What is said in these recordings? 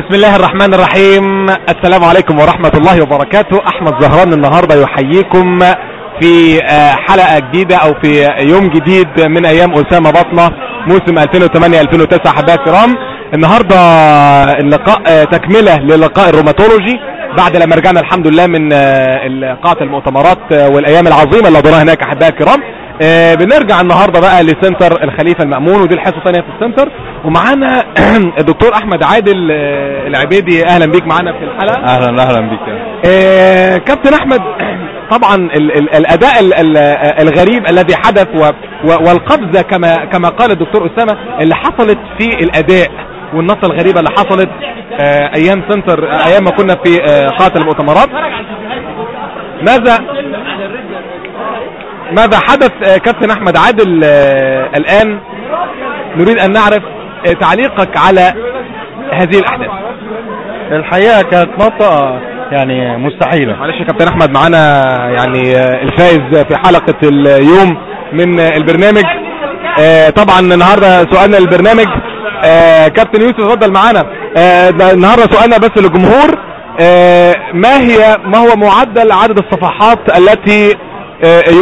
بسم الله الرحمن الرحيم. السلام عليكم ورحمة الله وبركاته. أحمد زهران النهاردة يحييكم في آه، حلقة جديدة أو في يوم جديد من أيام أسامة بطنة موسم 2008-2009 احبائي الكرام. النهاردة اللقاء آه، تكملة للقاء ال rheumatology. بعد لما رجعنا الحمد لله من آه، قاعة المؤتمرات والأيام العظيمة اللي قضيناها هناك احبائي الكرام. آه، بنرجع النهاردة بقى ل center الخليفة المأمون ودي الحصة الثانية في ال center. ومعانا الدكتور أحمد عادل آه، العبيدي. أهلا بيك معانا في الحلقة. أهلا أهلا بك آه، كابتن أحمد طبعا ال ال الأداء ال ال الغريب الذي حدث و و والقفزه كما كما قال الدكتور أسامة اللي حصلت في الأداء والنصة الغريبة اللي حصلت آه، أيام سنتر آه، أيام ما كنا في آه، قاعة المؤتمرات. ماذا ماذا حدث آه، كابتن أحمد عادل آه، الآن نريد أن نعرف آه، تعليقك على هذه الأحداث. الحقيقة كانت نقطة يعني مستحيلة. معلش يا كابتن أحمد معانا يعني الفائز في حلقة اليوم من البرنامج. طبعا النهاردة سؤالنا للبرنامج. كابتن يوسف اتفضل معانا. ده النهاردة سؤالنا بس للجمهور. ما هي ما هو معدل عدد الصفحات التي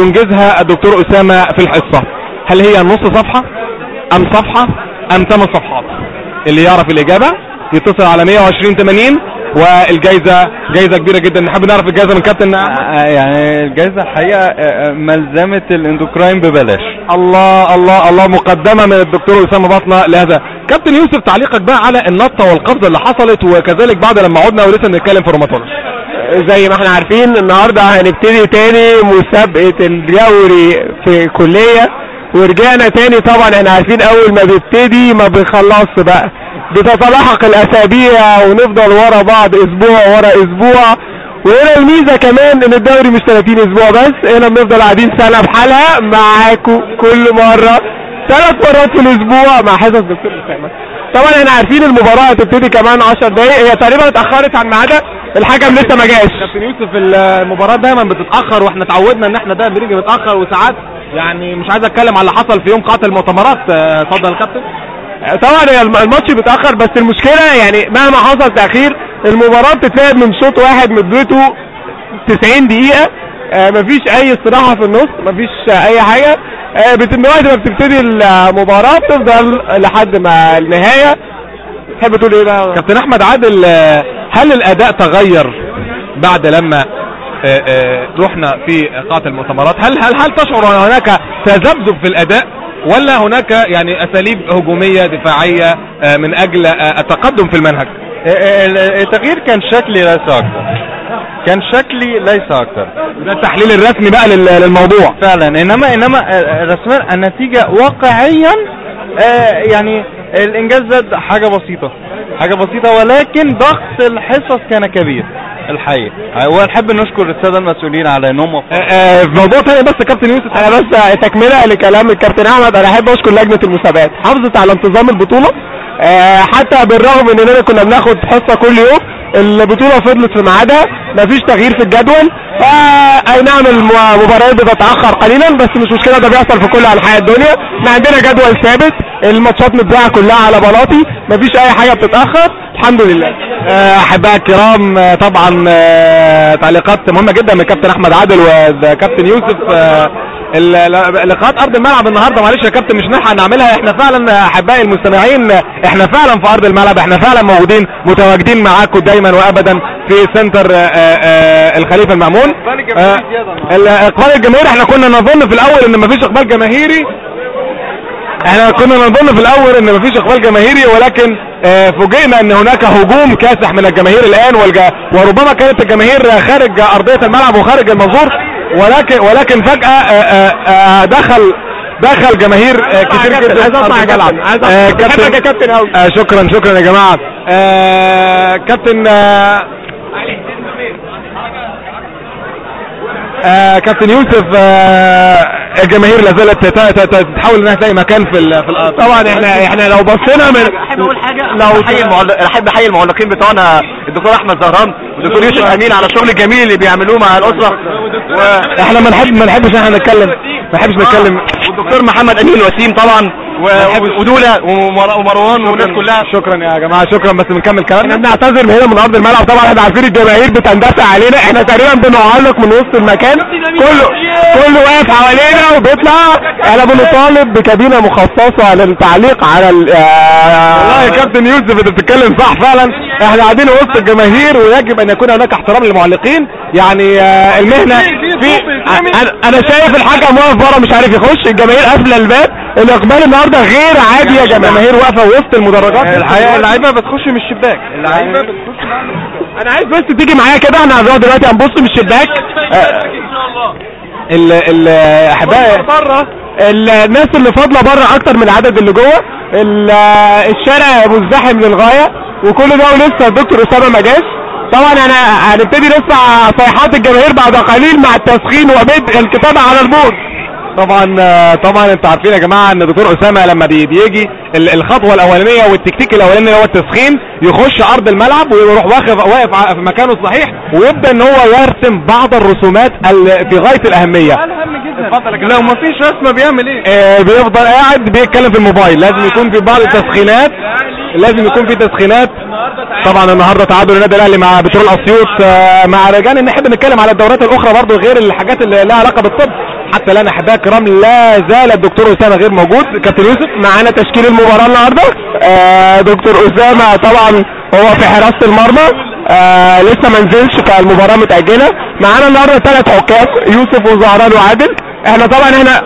ينجزها الدكتور أسامة في الحصة. هل هي نص صفحة؟ أم صفحة؟ أم ثمان صفحات؟ اللي يعرف الإجابة يتصل على 120 80 والجائزة جائزة كبيرة جدا. نحب نعرف الجائزة من كابتن آه، يعني الجائزه الحقيقة آه، ملزمة ال endocrine ببلاش. الله الله الله مقدمة من الدكتور أسامة بطنة لهذا. كابتن يوسف تعليقك بقى على النطة والقفزة اللي حصلت وكذلك بعد لما عدنا ولسه بنتكلم في rheumatology. زي ما إحنا عارفين النهارده هنبتدي تاني مسابقة الدوري في كلية ورجعنا تاني طبعا إحنا عارفين أول ما بيبتدي ما بيخلصش بقى. بتتلاحق الأسابيع ونفضل ورا بعض أسبوع ورا أسبوع. وهنا الميزة كمان إن الدوري مش 30 أسبوع بس هنا بنفضل قاعدين سنة بحالها معاكم كل مرة. ثلاث مرات في الأسبوع مع حصص دكتور اسامة طبعا إحنا عارفين المباراة هتبتدي كمان 10 دقايق. هي تقريبا اتأخرت عن ميعادها. الحكم لسه ما جاش. كابتن يوسف المباراة دايما بتتأخر وإحنا اتعودنا إن إحنا دايما بنيجي متأخر وساعات. يعني مش عايز أتكلم على اللي حصل في يوم قاعة المؤتمرات. آه، اتفضل يا كابتن. طبعا هي الم- الماتش بيتأخر بس المشكلة يعني مهما حصل تأخير المباراة بتتلعب من شوط واحد مدته 90 دقيقة. آه مفيش أي استراحة في النص مفيش آه أي حاجة. آه من وقت ما بتبتدي المباراة بتفضل لحد ما النهاية. تحب تقول إيه بقى؟ كابتن أحمد عادل آه، هل الأداء تغير بعد لما آه، آه، رحنا في قاعة المؤتمرات؟ هل هل هل تشعر ان هناك تذبذب في الأداء؟ ولا هناك يعني أساليب هجومية دفاعية آه، من أجل آه، التقدم في المنهج؟ آه، ال- التغيير كان شكلي ليس أكتر. كان شكلي ليس أكتر. ده التحليل الرسمي بقى لل- للموضوع. فعلا. انما إنما آه، رسميا النتيجة واقعيا آه، يعني الإنجاز زاد حاجة بسيطة حاجة بسيطة ولكن ضغط الحصص كان كبير الحقيقة. آه، ونحب نشكر الساده المسؤولين على إنهم آه، آه، في موضوع تاني بس كابتن يوسف أنا بس تكملة لكلام الكابتن أحمد. أنا أحب أشكر لجنة المسابقات. حافظت على انتظام البطولة. آه، حتى بالرغم إننا كنا بناخد حصة كل يوم البطوله فضلت في ميعادها مفيش تغيير في الجدول. أي نعم المباريات بتتأخر قليلا بس مش مشكلة ده بيحصل في كل أنحاء الدنيا. إحنا عندنا جدول ثابت الماتشات متذاعه كلها على بلاطي مفيش أي حاجة بتتأخر. الحمد لله. آه، احبائي الكرام آه، طبعا آه، تعليقات مهمة جدا من كابتن أحمد عادل وكابتن يوسف لقاءات أرض الملعب النهارده معلش يا كابتن مش نلحق نعملها إحنا فعلا أحبائي المستمعين إحنا فعلا في أرض الملعب إحنا فعلا موجودين متواجدين معاكم دايما وابدا في سنتر آه، آه، الخليفة المأمون. آه، ال- إقبال الجماهير إحنا كنا نظن في الأول إن مفيش إقبال جماهيري. إحنا كنا نظن في الأول إن مفيش إقبال جماهيري ولكن فوجئنا إن هناك هجوم كاسح من الجماهير الآن والج... وربما كانت الجماهير خارج أرضية الملعب وخارج المنظور. ولكن ولكن فجأة آه، آه، آه، دخل دخل جماهير كتير كابتن، جدا عايز أطلع يا. كابتن، عايز أطلع. بحبك يا كابتن. آه، شكرا شكرا يا جماعة كابتن كابتن يوسف الجماهير لا زالت تت- تت- تت- تحاول إنها تلاقي مكان في ال- في الأرض. طبعا إحنا إحنا لو بصينا من احب أقول حاجة. لو أحيي المعلق أحب أحيي المعلقين بتوعنا الدكتور أحمد زهران والدكتور يوسف أمين على الشغل الجميل اللي بيعملوه مع الأسرة. و... إحنا ما نحب ما نحبش إحنا نتكلم. ما نحبش نتكلم. والدكتور محمد أمين وسيم طبعا ودولة ومر- ومروان والناس كلها. شكرا يا جماعة شكرا. بس بنكمل إحنا كلامنا بنعتذر من هنا من أرض الملعب. طبعا إحنا عارفين الجماهير بتندفع علينا. إحنا تقريبا بنعلق من وسط المكان. كله كله واقف حوالينا. وبيطلع. إحنا بنطالب بكابينة مخصصة للتعليق على ال- والله يا كابتن يوسف انت بتتكلم صح فعلا. إحنا قاعدين وسط الجماهير ويجب أن يكون هناك احترام للمعلقين. يعني آه، المهنة في أنا أنا شايف الحكم واقف بره مش عارف يخش. الجماهير قافلة الباب. الإقبال النهارده غير عادي يا جماعة. الجماهير واقفة وسط المدرجات. الحقيقة اللعيبة بتخش من الشباك. اللعيبة بتخش أنا عايز بس تيجي معايا كده. إحنا هنقعد دلوقتي هنبص من الشباك. ال ال أحبائي. بره. الناس اللي فاضلة بره أكتر من العدد اللي جوه. ال- الشارع مزدحم للغاية. وكل ده ولسه الدكتور أسامة ما جاش. طبعا أنا هنبتدي نسمع صيحات الجماهير بعد قليل مع التسخين وبدء الكتابة على البورد طبعا آه، طبعا أنتوا عارفين يا جماعة إن دكتور أسامة لما بي- بيجي ال- الخطوة الأولانية والتكتيك الأولاني اللي هو التسخين يخش أرض الملعب ويروح واقف واقف في مكانه الصحيح ويبدأ إن هو يرسم بعض الرسومات ال- في غاية الأهمية. لو مفيش رسمة بيعمل إيه؟ آه، بيفضل قاعد بيتكلم في الموبايل. لازم يكون في بعض التسخينات لازم يكون في تسخينات. طبعا النهارده تعادل النادي الأهلي مع بترول أسيوط آه، مع رجان نحب نتكلم على الدورات الأخرى برضو غير الحاجات اللي لها علاقة بالطب حتى الان احبائي الكرام لا زال الدكتور أسامة غير موجود. كابتن يوسف معانا تشكيل المباراة النهارده. آه دكتور أسامة طبعا هو في حراسة المرمى. آه لسه ما نزلش فالمباراة متأجلة. معانا النهارده ثلاث حكام يوسف وزهران وعادل. إحنا طبعا هنا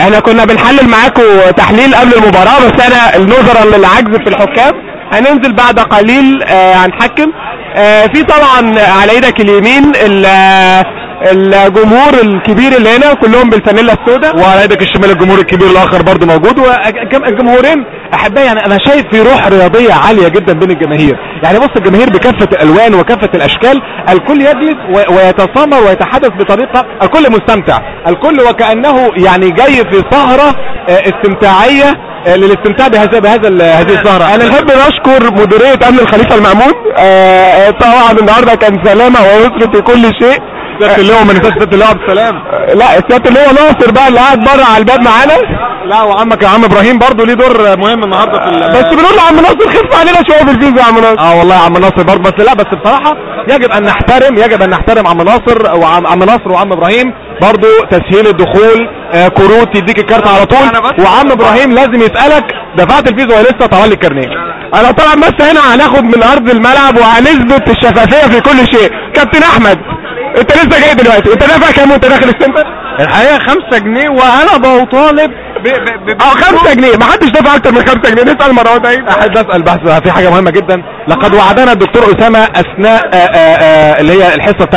إحنا كنا بنحلل معاكم تحليل قبل المباراة بس أنا نظرا للعجز في الحكام. هننزل بعد قليل آه هنحكم. آه في طبعا على إيدك اليمين ال- الجمهور الكبير اللي هنا كلهم بالفانيلا السوداء. وعلى يدك الشمال الجمهور الكبير الآخر برضو موجود. والجمهورين أحبائي يعني أنا شايف في روح رياضية عالية جدا بين الجماهير. يعني بص الجماهير بكافة الألوان وكافة الأشكال الكل يجلس ويتسامر ويتحدث بطريقة الكل مستمتع. الكل وكأنه يعني جاي في سهرة آه، استمتاعية آه، للاستمتاع بهذا بهذا هذه السهرة. أنا نحب نشكر مديرية أمن الخليفة المأمون. آه طبعا النهارده كان سلامة ويسر في كل شيء. سياده اللواء ما ننساش سياده اللواء عبد السلام. لا سياده اللي هو ناصر بقى اللي قاعد بره على الباب معانا. لا وعمك يا عم إبراهيم برضو ليه دور مهم النهارده في ال- بس بنقول لعم ناصر خف علينا شوية في الفيزا يا عم ناصر. آه والله يا عم ناصر برضه بس لا بس بصراحة يجب أن نحترم يجب أن نحترم عم ناصر وعم عم ناصر وعم إبراهيم برضه تسهيل الدخول آه كروت يديك الكارت على طول. وعم إبراهيم لازم يسألك دفعت الفيزا ولا لسه طوال لي الكارنيه أنا طبعا بس هنا هناخد من أرض الملعب وهنثبت الشفافية في كل شيء. كابتن أحمد. انت لسه جاي دلوقتي. انت دافع كام وانت داخل ال center الحقيقة 5 جنيه وأنا بطالب ب... ب... ب... آه 5 جنيه. ما حدش دافع أكتر من 5 جنيه. نسأل مروان عيد احب أسأل بس في حاجة مهمة جدا. لقد وعدنا الدكتور أسامة أثناء آآ آآ اللي هي الحصة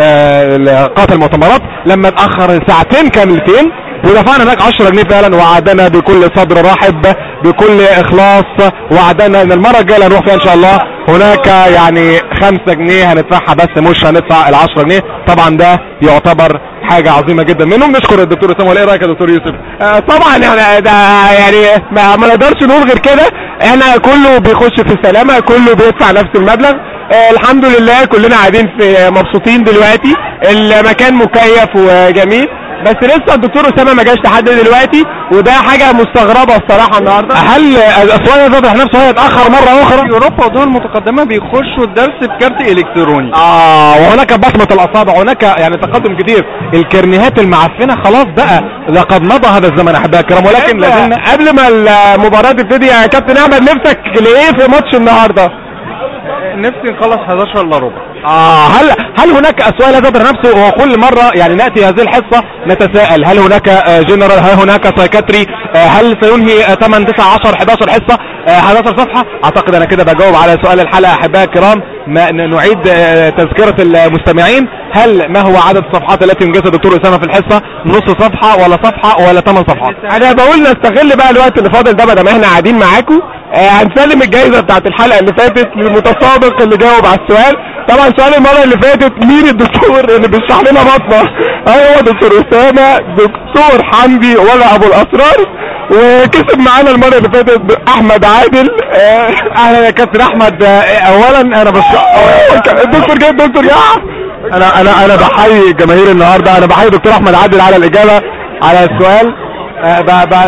آه، قاعه المؤتمرات. لما اتأخر ساعتين كاملتين ودفعنا هناك 10 جنيه فعلا وعدنا بكل صدر رحب بكل إخلاص وعدنا إن المرة الجاية اللي هنروح فيها إن شاء الله هناك يعني 5 جنيه هندفعها بس مش هندفع ال 10 جنيه. طبعا ده يعتبر حاجة عظيمة جدا. منهم نشكر الدكتور اسامه إيه رأيك يا دكتور يوسف؟ آه طبعا يعني ده يعني ما, ما نقدرش نقول غير كده. إحنا كله بيخش في السلامة كله بيدفع نفس المبلغ. آه الحمد لله كلنا قاعدين في مبسوطين دلوقتي. المكان مكيف وجميل. بس لسه الدكتور أسامة ما جاش لحد دلوقتي وده حاجة مستغربة الصراحة النهارده. هل الاسوان فتح نفسه هيتاخر مرة أخرى؟ في أوروبا ودول متقدمة بيخشوا الدرس بكارت إلكتروني. آه وهناك بصمة الأصابع هناك يعني تقدم كتير. الكرنيهات المعفنة خلاص بقى لقد مضى هذا الزمن احبائي الكرام ولكن لازلنا قبل ما المباراة تبتدي يا كابتن أحمد نفسك لإيه في ماتش النهارده؟ نفسي نخلص 11 إلا ربع. آه هل هل هناك لا تدر نفسه؟ وكل مرة يعني نأتي هذه الحصة نتساءل هل هناك آه، جنرال هل هناك psychiatry آه، هل سينهي آه، 8 9 10 11 حصة؟ آه، 11 صفحة؟ أعتقد أنا كده بجاوب على سؤال الحلقة أحبائي الكرام. نعيد آه، تذكرة المستمعين. هل ما هو عدد الصفحات التي ينجزها الدكتور أسامة في الحصة؟ نص صفحة ولا صفحة ولا 8 صفحات؟ أنا بقول نستغل بقى الوقت اللي فاضل ده بدل ما إحنا قاعدين معاكم آه هنسلم الجائزه بتاعت الحلقة اللي فاتت للمتسابق اللي جاوب على السؤال. طبعا سؤال المرة اللي فاتت مين الدكتور اللي بيشرح لنا بطنة؟ أيوه دكتور اسامه دكتور حمدي ولا أبو الأسرار وكسب معانا المرة اللي فاتت احمد عادل. آه، أهلا يا كابتن أحمد. آه، اولا أنا بس الدكتور جاي الدكتور يا. أنا أنا أنا بحيي الجماهير النهارده. أنا بحيي دكتور أحمد عادل على الإجابة. على السؤال.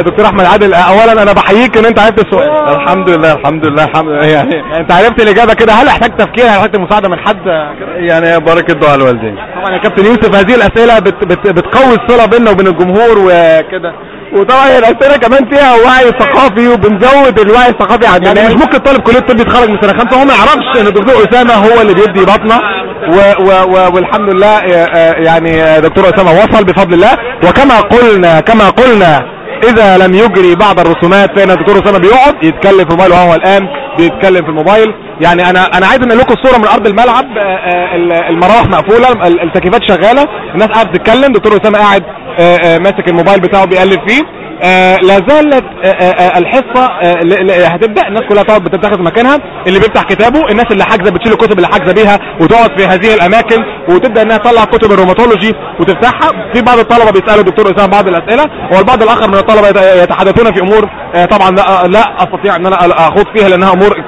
دكتور أحمد عادل آه، اولا أنا بحييك إن أنت عرفت السؤال. الحمد لله الحمد لله الحمد لله. يعني أنت عرفت الإجابة كده. هل احتاج تفكير؟ هل احتاج مساعدة من حد؟ آه، كده؟ يعني بارك الله على الوالدين طبعا يا كابتن يوسف هذه الأسئلة بت بت بتقوي الصلة بيننا وبين الجمهور وكده. وطبعا هي الأسئلة كمان فيها وعي ثقافي وبنزود الوعي الثقافي عند يعني مش ممكن طالب كلية طب يتخرج من سنة خمسة هو ما يعرفش إن الدكتور أسامة هو اللي بيدي بطنة. و و و والحمد لله آه، آه، يعني آه، دكتور أسامة وصل بفضل الله. وكما قلنا كما قلنا إذا لم يجري بعض الرسومات فإن الدكتور أسامة بيقعد يتكلم في الموبايل وهو الآن بيتكلم في الموبايل. يعني أنا أنا عايز انقل لكم الصورة من أرض الملعب ال- المراوح مقفولة ال- التكييفات شغالة الناس قاعدة تتكلم دكتور أسامة قاعد ماسك الموبايل بتاعه بيقلب فيه. آه لا زالت آه آه آه ل- هتبدأ. الناس كلها تقعد بتتخذ مكانها. اللي بيفتح كتابه الناس اللي حاجزة بتشيل الكتب اللي حاجزة بيها وتقعد في هذه الأماكن وتبدأ إنها تطلع كتب الروماتولوجي وتفتحها. في بعض الطلبة بيسألوا الدكتور اسامه بعض الأسئلة والبعض الآخر من الطلبة يت- يتحدثون في أمور آه طبعا لا, أستطيع إن أنا أخوض فيها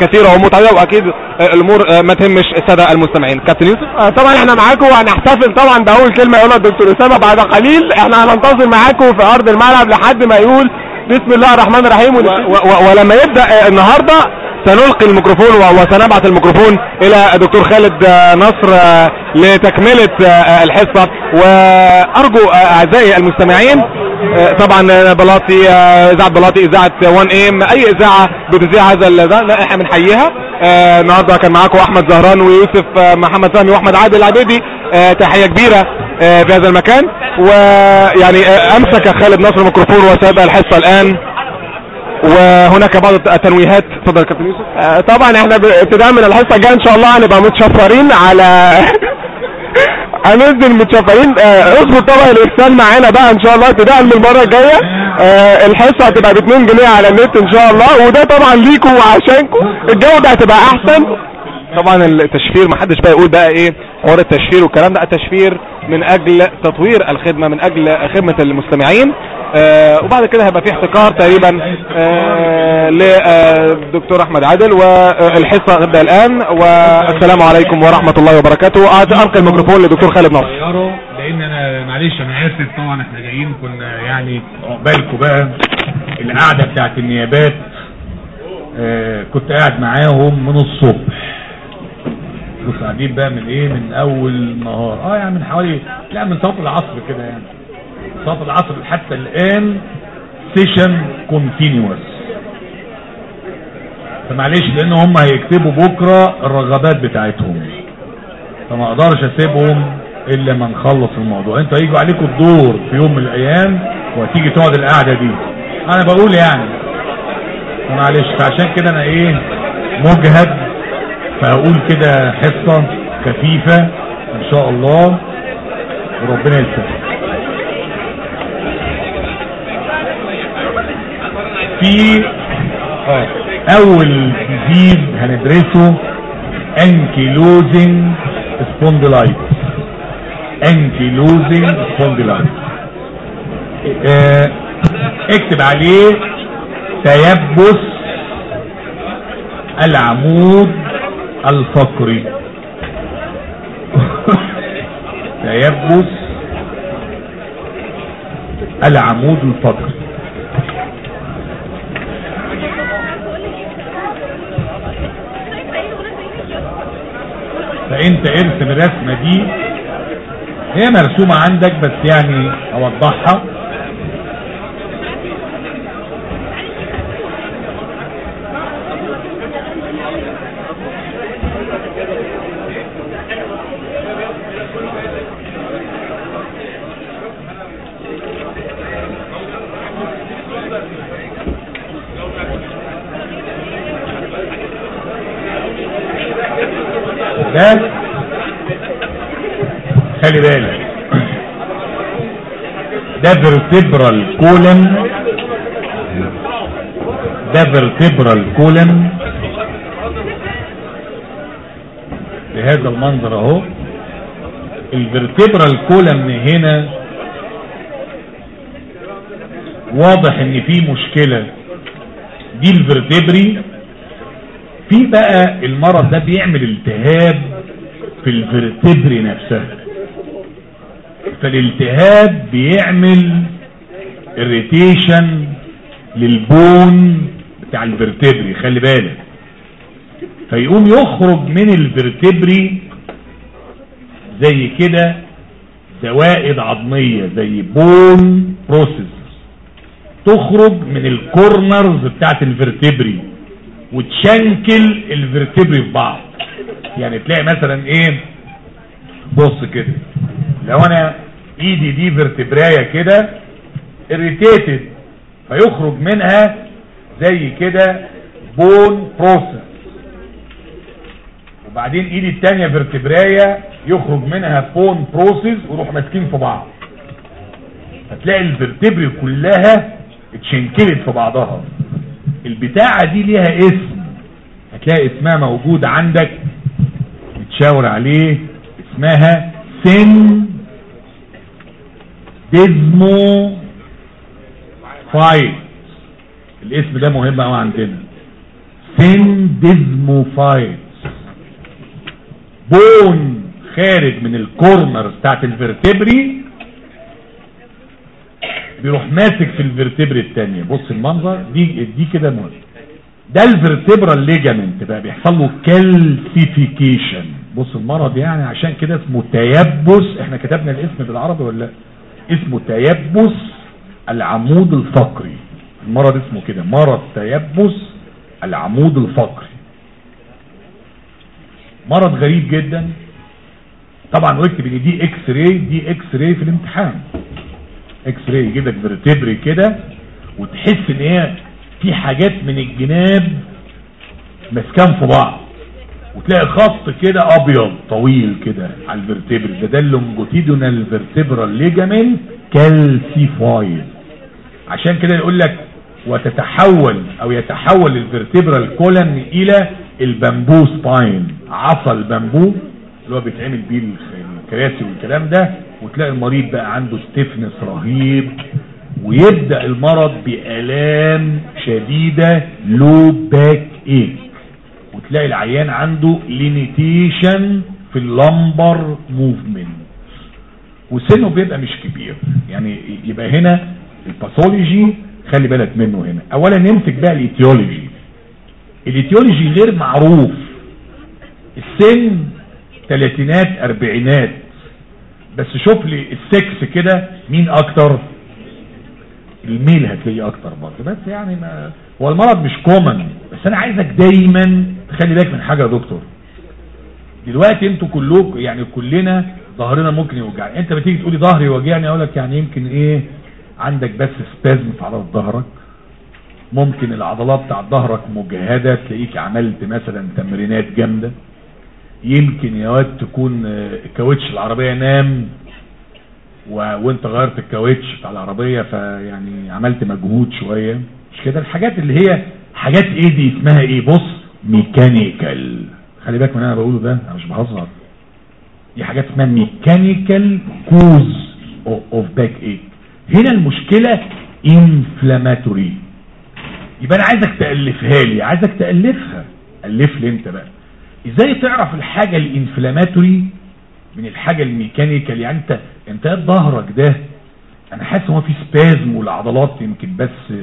كثيرة ومتعدده وأكيد آه الأمور آه ما تهمش السادة المستمعين. كابتن يوسف؟ آه، طبعا إحنا معاكم وهنحتفل طبعا بأول كلمة يقولها الدكتور إسامة بعد قليل. إحنا هننتظر معاكم في أرض الملعب لحد ما يقول بسم الله الرحمن الرحيم و و و ولما يبدأ آه، النهارده سنلقي الميكروفون وسنبعث الميكروفون إلى الدكتور خالد نصر لتكملة آه، الحصة. وأرجو أعزائي المستمعين طبعا بلاطي إذاعة بلاطي إذاعة 1 إم أي إذاعة بتذيع هذا لا إحنا بنحييها. النهارده كان معاكم أحمد زهران ويوسف محمد فهمي وأحمد عادل العبيدي. تحية كبيرة آه، في هذا المكان. ويعني آه، أمسك خالد نصر الميكروفون وسيبدا الحصة الآن. وهناك بعض التنويهات. اتفضل كابتن يوسف. آه، طبعا إحنا ابتداء من الحصة الجايه إن شاء الله هنبقى متشفرين على هننزل متشفرين. آه، اظبط طبعا الارسال معانا بقى إن شاء الله ابتداء من المرة الجاية. آه، الحصة هتبقى ب 2 جنيه على النت إن شاء الله. وده طبعا ليكم وعشانكم. الجوده هتبقى أحسن. طبعا التشفير ما حدش بقى يقول بقى إيه حوار التشفير والكلام ده. التشفير من أجل تطوير الخدمة من أجل خدمة المستمعين. آه وبعد كده هيبقى في احتكار تقريبا آه للدكتور أحمد عادل والحصة نبدا الآن. والسلام عليكم ورحمة الله وبركاته. القي الميكروفون للدكتور خالد نصر لأن أنا معلش أنا آسف. طبعا إحنا جايين كنا يعني عقبالكم بقى القعدة بتاعت النيابات آه كنت قاعد معاهم من الصبح. كنت قاعدين بقى من إيه؟ من أول النهار آه يعني من حوالي لا من صلاه العصر كده يعني. صلاه العصر حتى الآن session continuous فمعلش لأن هم هيكتبوا بكرة الرغبات بتاعتهم. فما أقدرش أسيبهم إلا ما نخلص الموضوع. أنتوا هيجوا عليكم الدور في يوم من الأيام وهتيجي تقعد القعدة دي. أنا بقول يعني. معلش فعشان كده أنا إيه؟ مجهد فأقول كده حصة خفيفة إن شاء الله وربنا يستر في أول جديد هندرسه ankylosing spondylitis ankylosing spondylitis آه اكتب عليه تيبس العمود الفقري تيبس العمود الفقري فانت ارسم الرسمة دي هي مرسومة عندك بس يعني أوضحها. Vertebral column ده vertebral column بهذا المنظر أهو. الفرتبرال كولم هنا واضح إن في مشكلة. دي الفرتبري في بقى المرض ده بيعمل التهاب في الفرتبري نفسها. فالالتهاب بيعمل irritation لل bone بتاع ال vertebrae خلي بالك. فيقوم يخرج من ال vertebrae زي كده زوائد عظمية زي bone process تخرج من ال corners بتاعت ال vertebrae وتشنكل ال vertebrae في بعض. يعني تلاقي مثلا إيه؟ بص كده. لو أنا إيدي دي فيرتبراية كده irritated فيخرج منها زي كده bone process وبعدين ايدي التانية فيرتبراية يخرج منها bone process ويروح ماسكين في بعض. هتلاقي ال vertebrae كلها اتشنكلت في بعضها. البتاعة دي ليها اسم. هتلاقي اسمها موجود عندك. متشاور عليه. اسمها syndesmophyte الاسم ده مهم قوي عندنا. syndesmophyte bone خارج من ال corner بتاعت ال vertebrae بيروح ماسك في ال vertebrae التانية. بص المنظر دي دي كده مهم. ده ال vertebral ligament بقى بيحصل له calcification بص المرض يعني عشان كده اسمه تيبس إحنا كتبنا الاسم بالعربي ولا لا؟ اسمه تيبس العمود الفقري. المرض اسمه كده مرض تيبس العمود الفقري. مرض غريب جدا. طبعا واكتب ان دي X-ray دي X-ray في الامتحان. X-ray يجيب لك vertebrae كده وتحس إن هي في حاجات من الجناب مسكان في بعض. وتلاقي خط كده أبيض طويل كده على ال vertebrae ده ده ال longitudinal vertebral ligament calcified عشان كده يقول لك وتتحول أو يتحول ال vertebral column إلى ال bamboo spine عصا البامبو اللي هو بيتعمل بيه الكراسي والكلام ده وتلاقي المريض بقى عنده stiffness رهيب ويبدأ المرض بآلام شديدة low back ache وتلاقي العيان عنده limitation في ال lumbar movement وسنه بيبقى مش كبير. يعني يبقى هنا ال pathology خلي بالك منه هنا. اولا نمسك بقى ال etiology ال etiology غير معروف. السن ثلاثينات أربعينات. بس شوف لي السكس كده مين أكتر؟ ال male هتلاقيه أكتر برضه. بس يعني ما هو المرض مش common بس أنا عايزك دايما تخلي بالك من حاجة يا دكتور. دلوقتي أنتوا كلكم يعني كلنا ظهرنا ممكن يوجعني انت بتيجي تقولي ظهري وجعني أقول لك يعني يمكن إيه؟ عندك بس spasm في عضلات ظهرك. ممكن العضلات بتاع ظهرك مجهدة تلاقيك عملت مثلا تمرينات جامدة. يمكن يا واد تكون الكاوتش العربية نام و... وانت غيرت الكاوتش بتاع العربية فيعني عملت مجهود شوية. مش كده؟ الحاجات اللي هي حاجات إيه دي؟ اسمها إيه؟ بص mechanical. خلي بالك من أنا بقوله ده أنا مش بهزر. دي حاجات اسمها mechanical cause of back ache هنا المشكلة inflammatory يبقى أنا عايزك تألفها لي عايزك تألفها. ألف لي أنت بقى. إزاي تعرف الحاجة ال inflammatory من الحاجة ال mechanical؟ يعني أنت أنت ظهرك ده؟ أنا حاسس هو في spasm والعضلات يمكن بس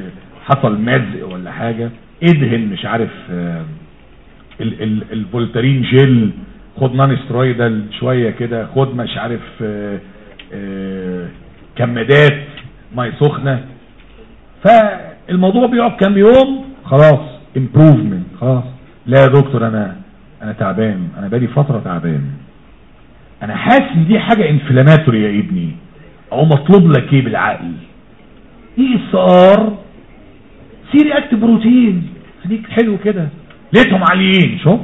حصل مزق ولا حاجة. ادهن مش عارف ال الفولترين جيل خد non steroidal شوية كده خد مش عارف آآ آآ كمادات ميه سخنة. فالموضوع بيقعد كام يوم خلاص improvement خلاص. لا يا دكتور أنا أنا تعبان أنا بقالي فترة تعبان. أنا حاسس إن دي حاجة inflammatory يا ابني. قوم أطلب لك إيه بالعقل؟ ESR C reactive protein. خليك حلو كده. لقيتهم عاليين. شوف.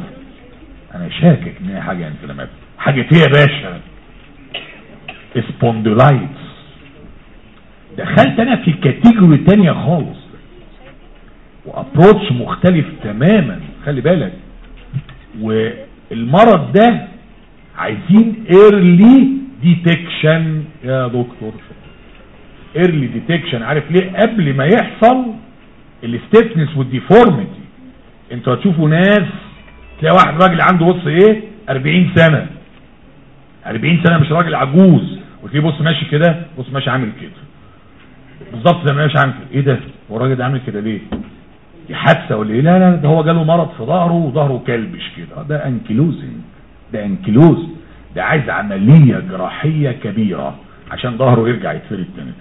أنا شاكك إن هي حاجة inflammatory حاجة إيه يا باشا؟ spondylitis دخلت أنا في category تانية خالص. و approach مختلف تماما. خلي بالك. والمرض ده عايزين early detection يا دكتور. early detection عارف ليه؟ قبل ما يحصل ال stiffness وال deformity أنتوا هتشوفوا ناس تلاقي واحد راجل عنده بص إيه 40 سنة. 40 سنة مش راجل عجوز. وتلاقيه بص ماشي كده بص ماشي عامل كده. بالظبط زي ما ماشي عامل كده. إيه ده؟ هو الراجل ده عامل كده ليه؟ دي حادثة ولا إيه؟ لا لا ده هو جاله مرض في ظهره وظهره كلبش كده. ده ankylosing ده ankylosed. ده عايز عملية جراحية كبيرة عشان ظهره يرجع يتفرد تاني.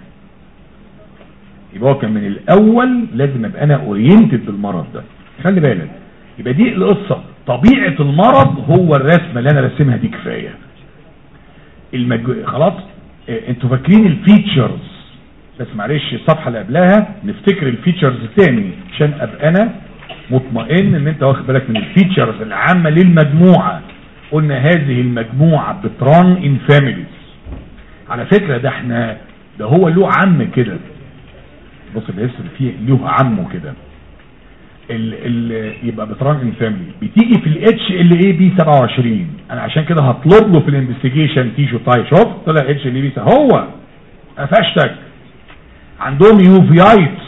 يبقى هو كان من الأول لازم أبقى أنا oriented بالمرض ده. خلي بالك. يبقى دي القصة. طبيعة المرض هو الرسمة اللي أنا رسمها دي كفاية. المج... خلاص؟ آه أنتوا فاكرين ال features. بس معلش الصفحة اللي قبلها نفتكر ال features تاني عشان أبقى أنا مطمئن إن أنت واخد بالك من ال features العامة للمجموعة. قلنا هذه المجموعة بت run in families. على فكرة ده إحنا ده هو له عم كده. بص الاسم فيه له عمه كده. ال ال يبقى بت run in family بتيجي في ال HLA B 27 أنا عشان كده هطلب له في ال investigation tissue typing شوف طلع HLA B هو قفشتك عندهم uveitis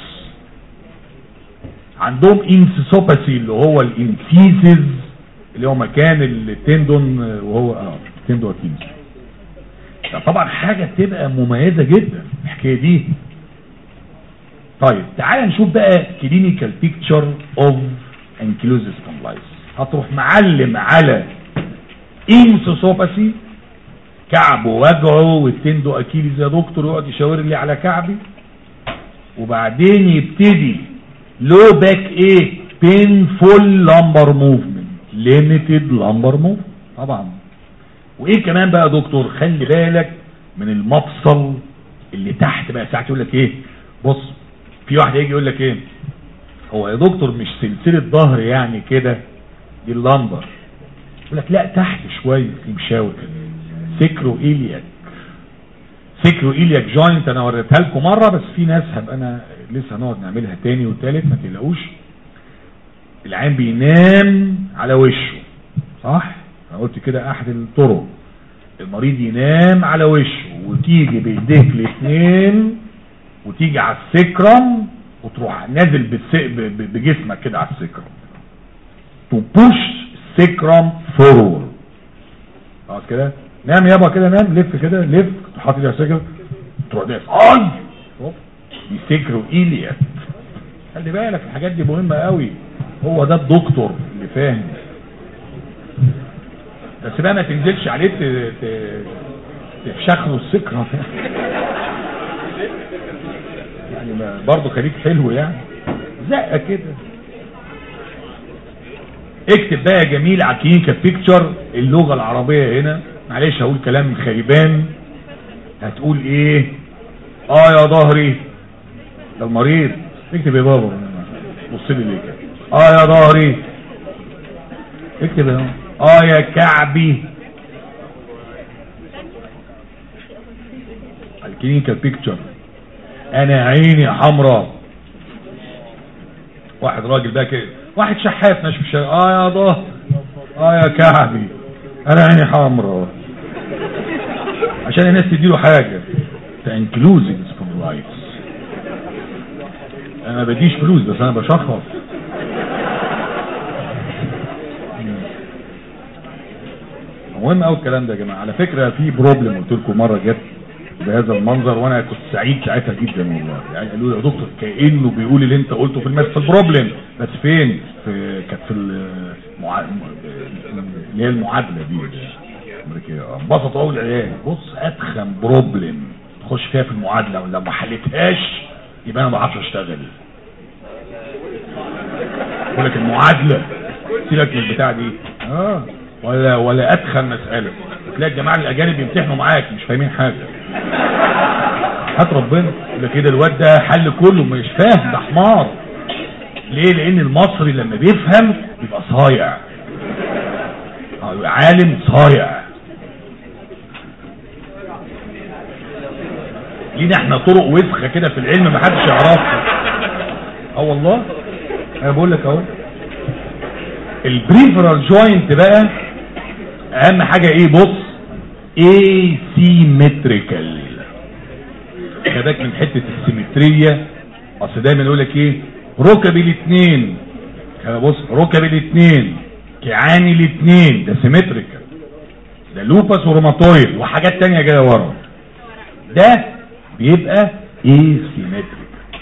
عندهم enthesopathy اللي هو ال enthesis اللي هو مكان ال tendon وهو آه tendo Achilles طبعا حاجة تبقى مميزة جدا. الحكاية دي طيب تعال نشوف بقى clinical picture of ankylosing spondylitis هتروح معلم على enthesopathy كعبه وجعه وال tendo Achilles يا دكتور يقعد يشاور لي على كعبي وبعدين يبتدي low back إيه painful lumbar movement limited lumbar move طبعا. وإيه كمان بقى يا دكتور؟ خلي بالك من المفصل اللي تحت بقى ساعات يقول لك إيه؟ بص في واحد يجي يقول لك إيه؟ هو يا دكتور مش سلسلة ظهر يعني كده دي ال lumbar. يقول لك لا تحت شوية في ويشاور كده sacroiliac. sacroiliac joint أنا وريتها لكم مرة بس في ناس هبقى أنا لسه هنقعد نعملها تاني وتالت ما تقلقوش. العيان بينام على وشه. صح؟ أنا قلت كده أحد الطرق. المريض ينام على وشه وتيجي بإيديك الاثنين وتيجي على ال sacrum وتروح نازل بجسمك كده على ال sacrum to push ال sacrum forward خلاص كده؟ نام يابا كده نام لف كده لف حاطط إيدك على ال sacrum تروح دايس. أي! دي sacroiliac خلي بالك الحاجات دي مهمة قوي. هو ده الدكتور اللي فاهم. بس بقى ما تنزلش عليه تفشخ له ال sacrum يعني ما- برضه خليك حلو يعني. زقة كده. اكتب بقى يا جميل clinical picture باللغة العربية هنا. معلش هقول كلام خيبان. هتقول إيه؟ آه يا ظهري. ده المريض اكتب يا بابا. بص لي ليه. آه يا ظهري. اكتب آه يا كعبي. ال clinical picture أنا عيني حمراء. واحد راجل بقى كده. واحد شحات في الشارع آه يا ظهر آه يا كعبي. أنا عيني حمراء. عشان الناس تديله حاجة. تانكلوزنج سبوندلايتس أنا ما بديش فلوس بس أنا بشخص. مهم قوي الكلام ده يا جماعة. على فكرة في بروبلم قلت لكم مرة جت. بهذا المنظر وأنا كنت سعيد ساعتها جدا والله. يعني قالوا لي يا دكتور كأنه بيقول اللي أنت قلته في المس في البروبلم. بس فين؟ في كانت في. اللي هي المعادلة دي الامريكيه انبسطوا قوي العيال. بص أتخن بروبلم. تخش فيها في المعادلة ولو ما حلتهاش يبقى أنا ما بعرفش أشتغل. يقول لك المعادلة. سيبك من البتاع دي. آه. ولا ولا أتخن مسألة. تلاقي الجماعة الأجانب بيمتحنوا معاك مش فاهمين حاجة. هات ربنا. لك كده الواد ده حل كله مش فاهم ده حمار. ليه؟ لأن المصري لما بيفهم بيبقى صايع. آه، يبقى عالم صايع. لينا إحنا طرق وسخه كده في العلم ما حدش يعرفها آه والله؟ أنا بقول لك أهو. ال peripheral joint بقى أهم حاجة إيه؟ بص asymmetrical. خدك من حتة ال symmetry. أصل دايما يقول لك إيه؟ ركب الاثنين بص ركب الاثنين كعاني الاثنين ده symmetrical ده lupus وروماتويد وحاجات تانية جاية ورا. ده بيبقى asymmetrical.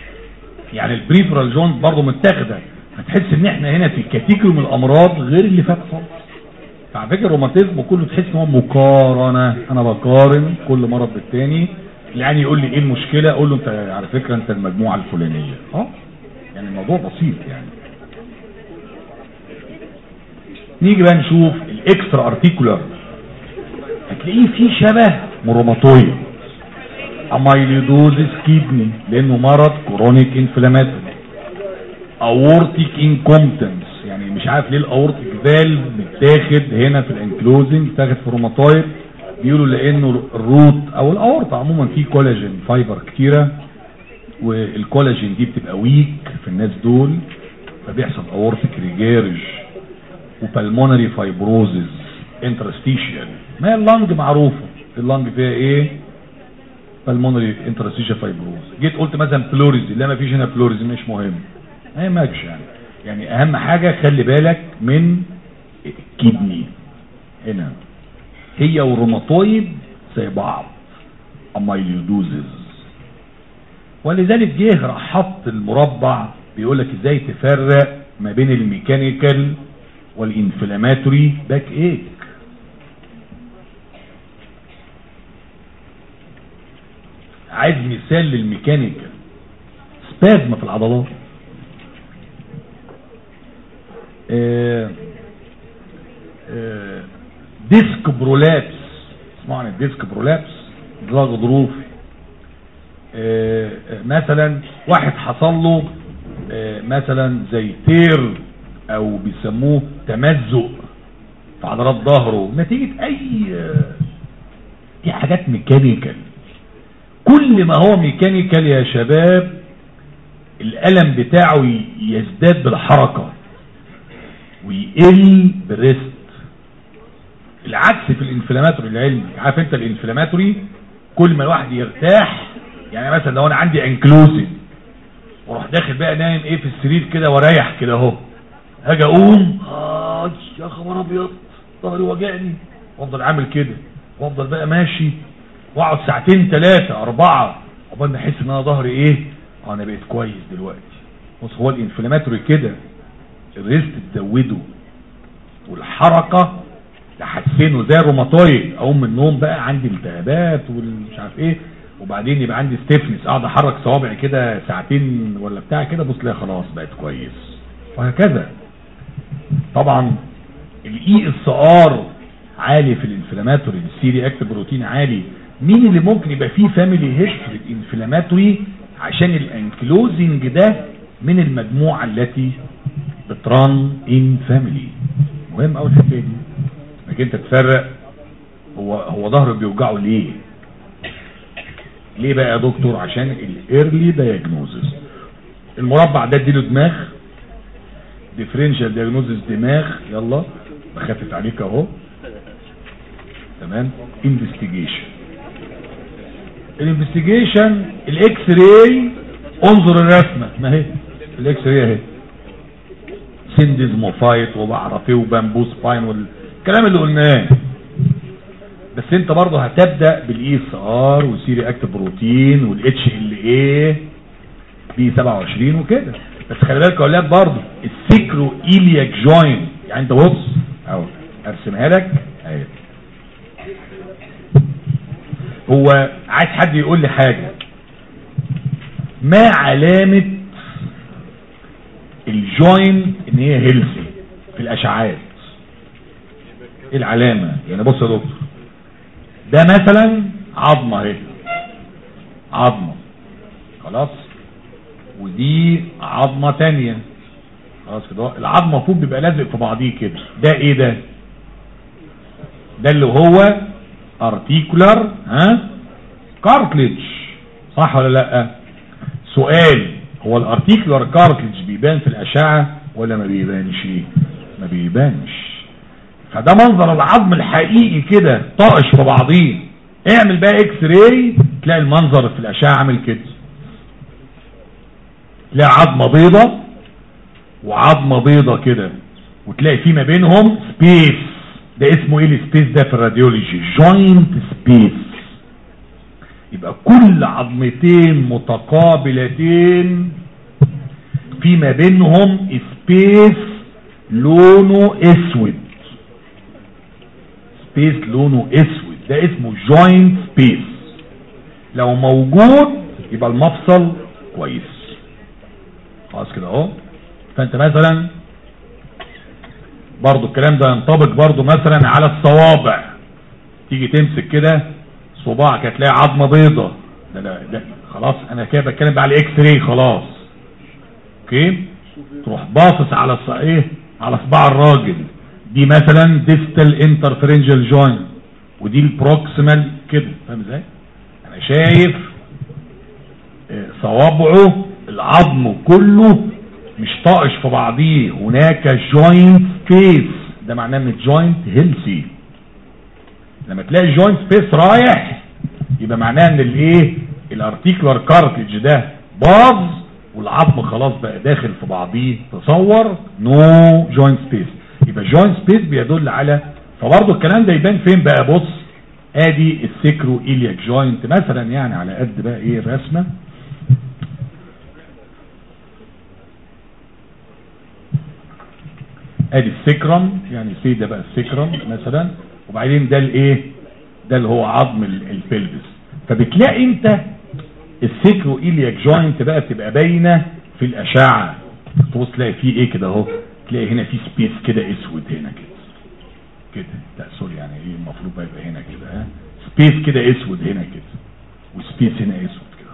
يعني ال peripheral joint برضه متاخدة. هتحس إن إحنا هنا في category من الأمراض غير اللي فات خالص. فعلى فكرة الروماتيزم كله تحس إن هو مقارنة. أنا بقارن كل مرض بالتاني. يعني يقول لي إيه المشكلة؟ أقول له أنت على فكرة أنت المجموعة الفلانية. أه؟ يعني الموضوع بسيط يعني. نيجي بقى نشوف ال extra-articular. هتلاقيه فيه شبه من ال rheumatoid amyloidosis kidney لأنه مرض chronic inflammatory aortic incompetence يعني مش عارف ليه ال aortic valve بتاخد هنا في ال ankylosing بتاخد في الروماتويد. بيقولوا لأنه ال root أو الأورطة عموما فيه collagen fiber كتيرة والكولاجين دي بتبقى weak في الناس دول فبيحصل aortic regurge و pulmonary fibrosis interstitial ما ال lung معروفة. ال lung فيها إيه؟ pulmonary interstitial fibrosis جيت قلت مثلا pleurisy لا ما فيش هنا pleurisy مش مهم. ما يهمكش يعني. يعني أهم حاجة خلي بالك من ال kidney. هنا. هي والروماتويد زي بعض. amyloidosis ولذلك جه راح حط المربع بيقول لك إزاي تفرق ما بين ال mechanical وال inflammatory back ache عايز مثال لل mechanical. spasm في العضلات آه آه disc prolapse. اسمعوا عن ال disc prolapse ضغط غضروفي آه مثلا واحد حصل له مثلا زي tear أو بيسموه تمزق في عضلات ظهره نتيجة أي دي حاجات ميكانيكال. كل ما هو ميكانيكال يا شباب الألم بتاعه يزداد بالحركة. ويقل بال rest. العكس في ال inflammatory العلمي عارف انت ال inflammatory؟ كل ما الواحد يرتاح يعني مثلا لو أنا عندي ankylosing وأروح داخل بقى نايم إيه في السرير كده وأريح كده أهو. هاجي أقوم آه يا خبر أبيض ظهري وجعني. وأفضل عامل كده. وأفضل بقى ماشي. وأقعد ساعتين ثلاثة أربعة عقبال ما أحس إن أنا ظهري إيه؟ آه أنا بقيت كويس دلوقتي. بص هو ال inflammatory كده. ال rest تزوده والحركة تحسنه زي الروماتويد. أقوم من النوم بقى عندي التهابات والمش عارف إيه وبعدين يبقى عندي stiffness أقعد أحرك صوابعي كده ساعتين ولا بتاع كده بص لا خلاص بقت كويس. وهكذا. طبعا الاي اس ار عالي في الإنفلاماتوري السيري اكتف بروتين عالي. مين اللي ممكن يبقى فيه فاميلي هيستوري انفلاماتوري عشان الأنكلوزنج ده من المجموعة التي بتران ان فاميلي مهم اول الحته دي. إنك أنت تفرق هو هو ظهره بيوجعه ليه؟ ليه بقى يا دكتور؟ عشان الايرلي دايجنوزس المربع ده اديله دماغ differential diagnosis دماغ يلا بخفف عليك أهو. تمام؟ investigation ال investigation ال X-ray انظر الرسمة. ما هي؟ ال X-ray اهي syndesmophyte وبعرف إيه و bamboo spine والكلام اللي قلناه. بس انت برضه هتبدأ بال ESR وال C-reactive protein وال HLA B 27 وكده. بس خلي بالك يا أولاد برضه ال sacroiliac joint يعني انت بص أهو أرسمها لك أهي. هو عايز حد يقول لي حاجة. ما علامة ال joint إن هي healthy في الأشعاعات. إيه العلامة؟ يعني بص يا دكتور. ده مثلا عظمة أهي. عظمة. خلاص؟ ودي عظمة تانية. خلاص كده. العظمة المفروض بيبقى لازق في بعضيه كده. ده إيه ده؟ ده اللي هو articular ها؟ cartilage صح ولا لأ؟ سؤال. هو ال articular cartilage بيبان في الاشعه ولا ما بيبانش ما بيبانش. فده منظر العظم الحقيقي كده لازق في بعضيه اعمل بقى X-ray تلاقي المنظر في الاشعه عامل كده. تلاقي عظمة بيضة وعظمة بيضة كده. وتلاقي في ما بينهم space ده اسمه إيه ال space ده في ال radiology؟ joint space يبقى كل عظمتين متقابلتين في ما بينهم space لونه أسود. space لونه أسود. ده اسمه joint space لو موجود يبقى المفصل كويس. خلاص كده اهو. فانت مثلا برضو الكلام ده ينطبق برضو مثلا على الصوابع. تيجي تمسك كده صباعك هتلاقي عظمة بيضة. ده لا ده خلاص أنا كده بتكلم بقى على X-ray خلاص. okay؟ تروح باصص على. إيه؟ على صباع الراجل. دي مثلا distal interphalangeal joint ودي ال proximal كده. فاهم إزاي؟ أنا شايف آه، صوابعه العظم كله مش طائش في بعضيه. هناك joint space ده معناه إن ال joint healthy لما تلاقي ال joint space رايح يبقى معناه إن الإيه؟ ال articular cartilage ده باظ والعظم خلاص بقى داخل في بعضيه تصور no joint space يبقى joint space بيدل على فبرضه الكلام ده يبان فين بقى؟ بص آدي ال sacroiliac joint مثلا يعني على قد بقى إيه الرسمة؟ آدي ال sacrum يعني سي ده بقى ال sacrum مثلا. وبعدين ده الايه؟ ده اللي هو عظم ال- ال pelvis فبتلاقي انت ال sacroiliac joint بقى بتبقى باينة في الأشعة. تبص تلاقي فيه إيه كده اهو؟ تلاقي هنا في space كده أسود هنا كده. كده. لا sorry يعني إيه المفروض بقى يبقى هنا كده ها؟ space كده أسود هنا كده. و space هنا أسود كده.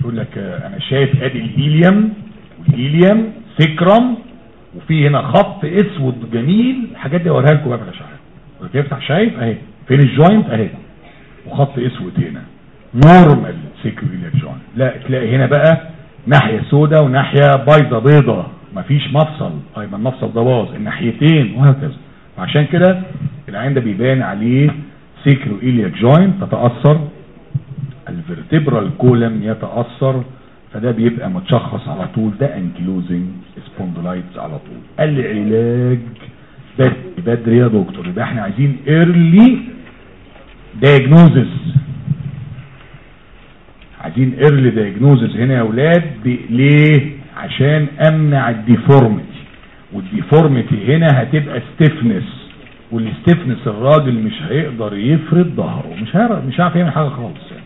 يقول لك آه، أنا شايف أدي الهيليوم والهيليوم سكرم وفي هنا خط اسود جميل. الحاجات دي اوريها لكم بقى في الأشعة. تفتح شايف اهي. فين الجوينت؟ اهي. وخط اسود هنا. نورمال سيكويلر جوينت. لا تلاقي هنا بقى ناحية سوداء وناحية بيضه بيضة. مفيش مفصل. أيضا المفصل ده باظ. الناحيتين وهكذا. عشان كده العين ده بيبان عليه sacroiliac joint تتأثر. ال vertebral column يتأثر. فده بيبقى متشخص على طول. ده ankylosing spondylitis على طول. العلاج بدري بدري يا دكتور. يبقى إحنا عايزين early diagnosis عايزين early diagnosis هنا يا أولاد ليه؟ عشان امنع ال deformity وال deformity هنا هتبقى stiffness وال stiffness الراجل مش هيقدر يفرد ظهره. مش هيعرف مش هيعرف يعمل حاجة خالص يعني.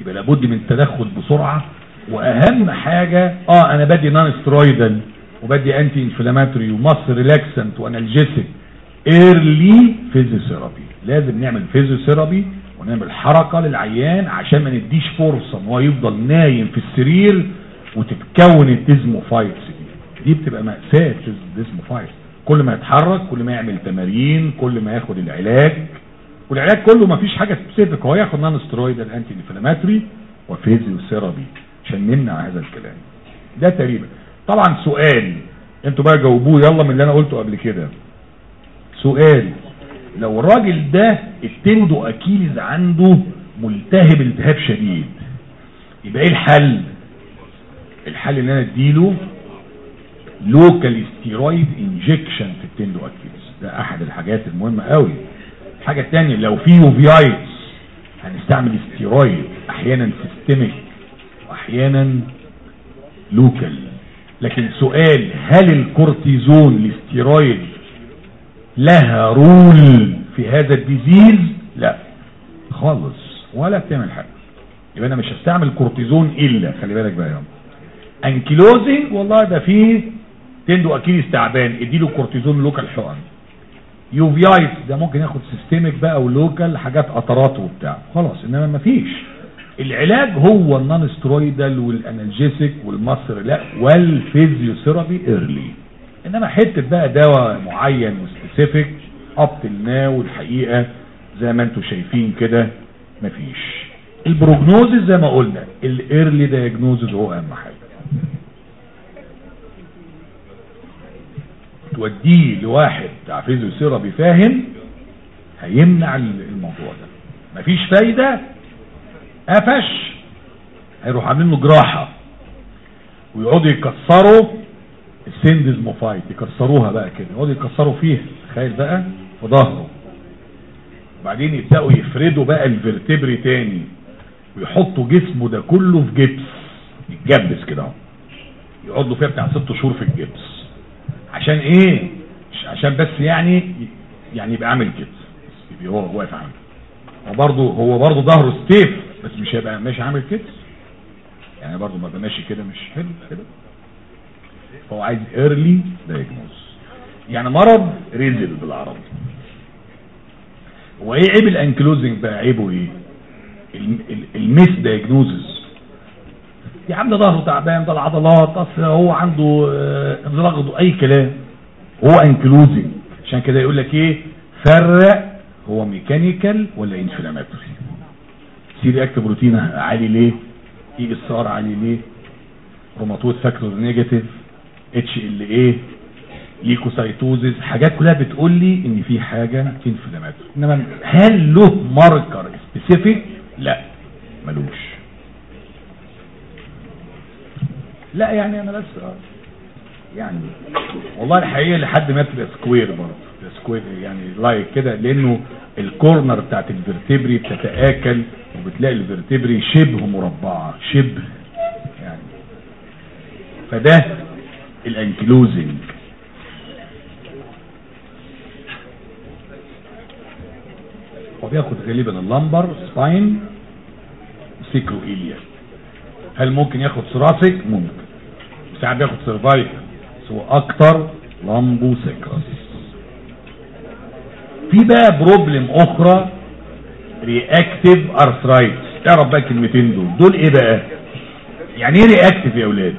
يبقى لابد من التدخل بسرعة وأهم حاجة آه أنا بدي non-steroidal وبدي anti-inflammatory و muscle relaxant و analgesic early physiotherapy لازم نعمل physiotherapy ونعمل حركة للعيان عشان ما نديش فرصة إن هو يفضل نايم في السرير وتتكون ال syndesmophytes دي. دي بتبقى مأساة ال syndesmophytes كل ما يتحرك كل ما يعمل تمارين كل ما ياخد العلاج. والعلاج كله ما فيش حاجة specific هو ياخد non-steroidal anti-inflammatory و physiotherapy عشان نمنع هذا الكلام. ده تقريبا. طبعا سؤال. أنتوا بقى جاوبوه. يلا من اللي أنا قلته قبل كده. سؤال. لو الراجل ده ال tendo Achilles عنده ملتهب التهاب شديد. يبقى إيه الحل؟ الحل ان أنا أديله local steroid injection في ال tendo Achilles ده أحد الحاجات المهمة قوي الحاجة الثانية لو في uveitis هنستعمل ستيرويد أحيانا systemic واحيانا local لكن سؤال هل الكورتيزون الاستيرويد لها role في هذا ال disease؟ لا. خالص. ولا بتعمل حاجة. يبقى أنا مش هستعمل كورتيزون إلا خلي بالك بقى يا عم. ankylosing والله ده فيه tendo Achilles تعبان. اديله كورتيزون local حقن. uveitis ده ممكن ياخد systemic بقى و local حاجات قطرات وبتاع. خلاص إنما مفيش. العلاج هو ال non-steroidal وال analgesic وال muscle relaxant وال physiotherapy early. إنما حتة بقى دواء معين و specific up to now الحقيقة زي ما أنتم شايفين كده مفيش. ال prognosis زي ما قلنا ال early diagnosis هو أهم حاجة. توديه لواحد بتاع physiotherapy فاهم هيمنع ال- الموضوع ده. مفيش فايدة قفش هيروح عاملين له جراحة. ويقعدوا يكسروا السندزموفايت يكسروها بقى كده. يقعدوا يكسروا فيها تخيل بقى في ظهره. وبعدين يبدأوا يفردوا بقى الفرتبري تاني. ويحطوا جسمه ده كله في جبس. يتجبس كده اهو. يقعد له فيها بتاع ست شهور في الجبس. عشان إيه؟ عشان بس يعني يعني يبقى عامل كده يبقى هو واقف عامل. هو برضه هو برضه ظهره ستيف. بس مش هيبقى ماشي عامل كده. يعني برضه ما ماشي كده مش حلو كده فهو عايز early diagnose يعني مرض ريزل بالعربي. هو إيه عيب ال ankylosing بقى عيبه إيه؟ الم- ال- ال misdiagnosis يا عم ده ظهره تعبان ده العضلات أصل هو عنده آه، انزلاق أي كلام. هو ankylosing. عشان كده يقول لك إيه؟ فرق هو mechanical ولا inflammatory C-reactive protein عالي ليه؟ ESR عالي ليه؟ rheumatoid factor negative HLA leukocytosis حاجات كلها بتقول لي إن في حاجة inflammatory إنما هل له marker specific لا ملوش. لا يعني أنا بس يعني والله الحقيقة لحد ما تبقى square برضه. square يعني like كده لأنه ال corner بتاعت ال vertebrae بتتآكل وبتلاقي ال vertebrae شبه مربعة شبه يعني. فده ال ankylosing هو بياخد غالبا ال lumbar spine sacroiliac هل ممكن ياخد thoracic ممكن. ساعات بياخد cervical بس هو أكتر lumbosacral في بقى problem أخرى reactive arthritis تعرف بقى الكلمتين دول. دول إيه بقى؟ يعني إيه reactive يا أولاد؟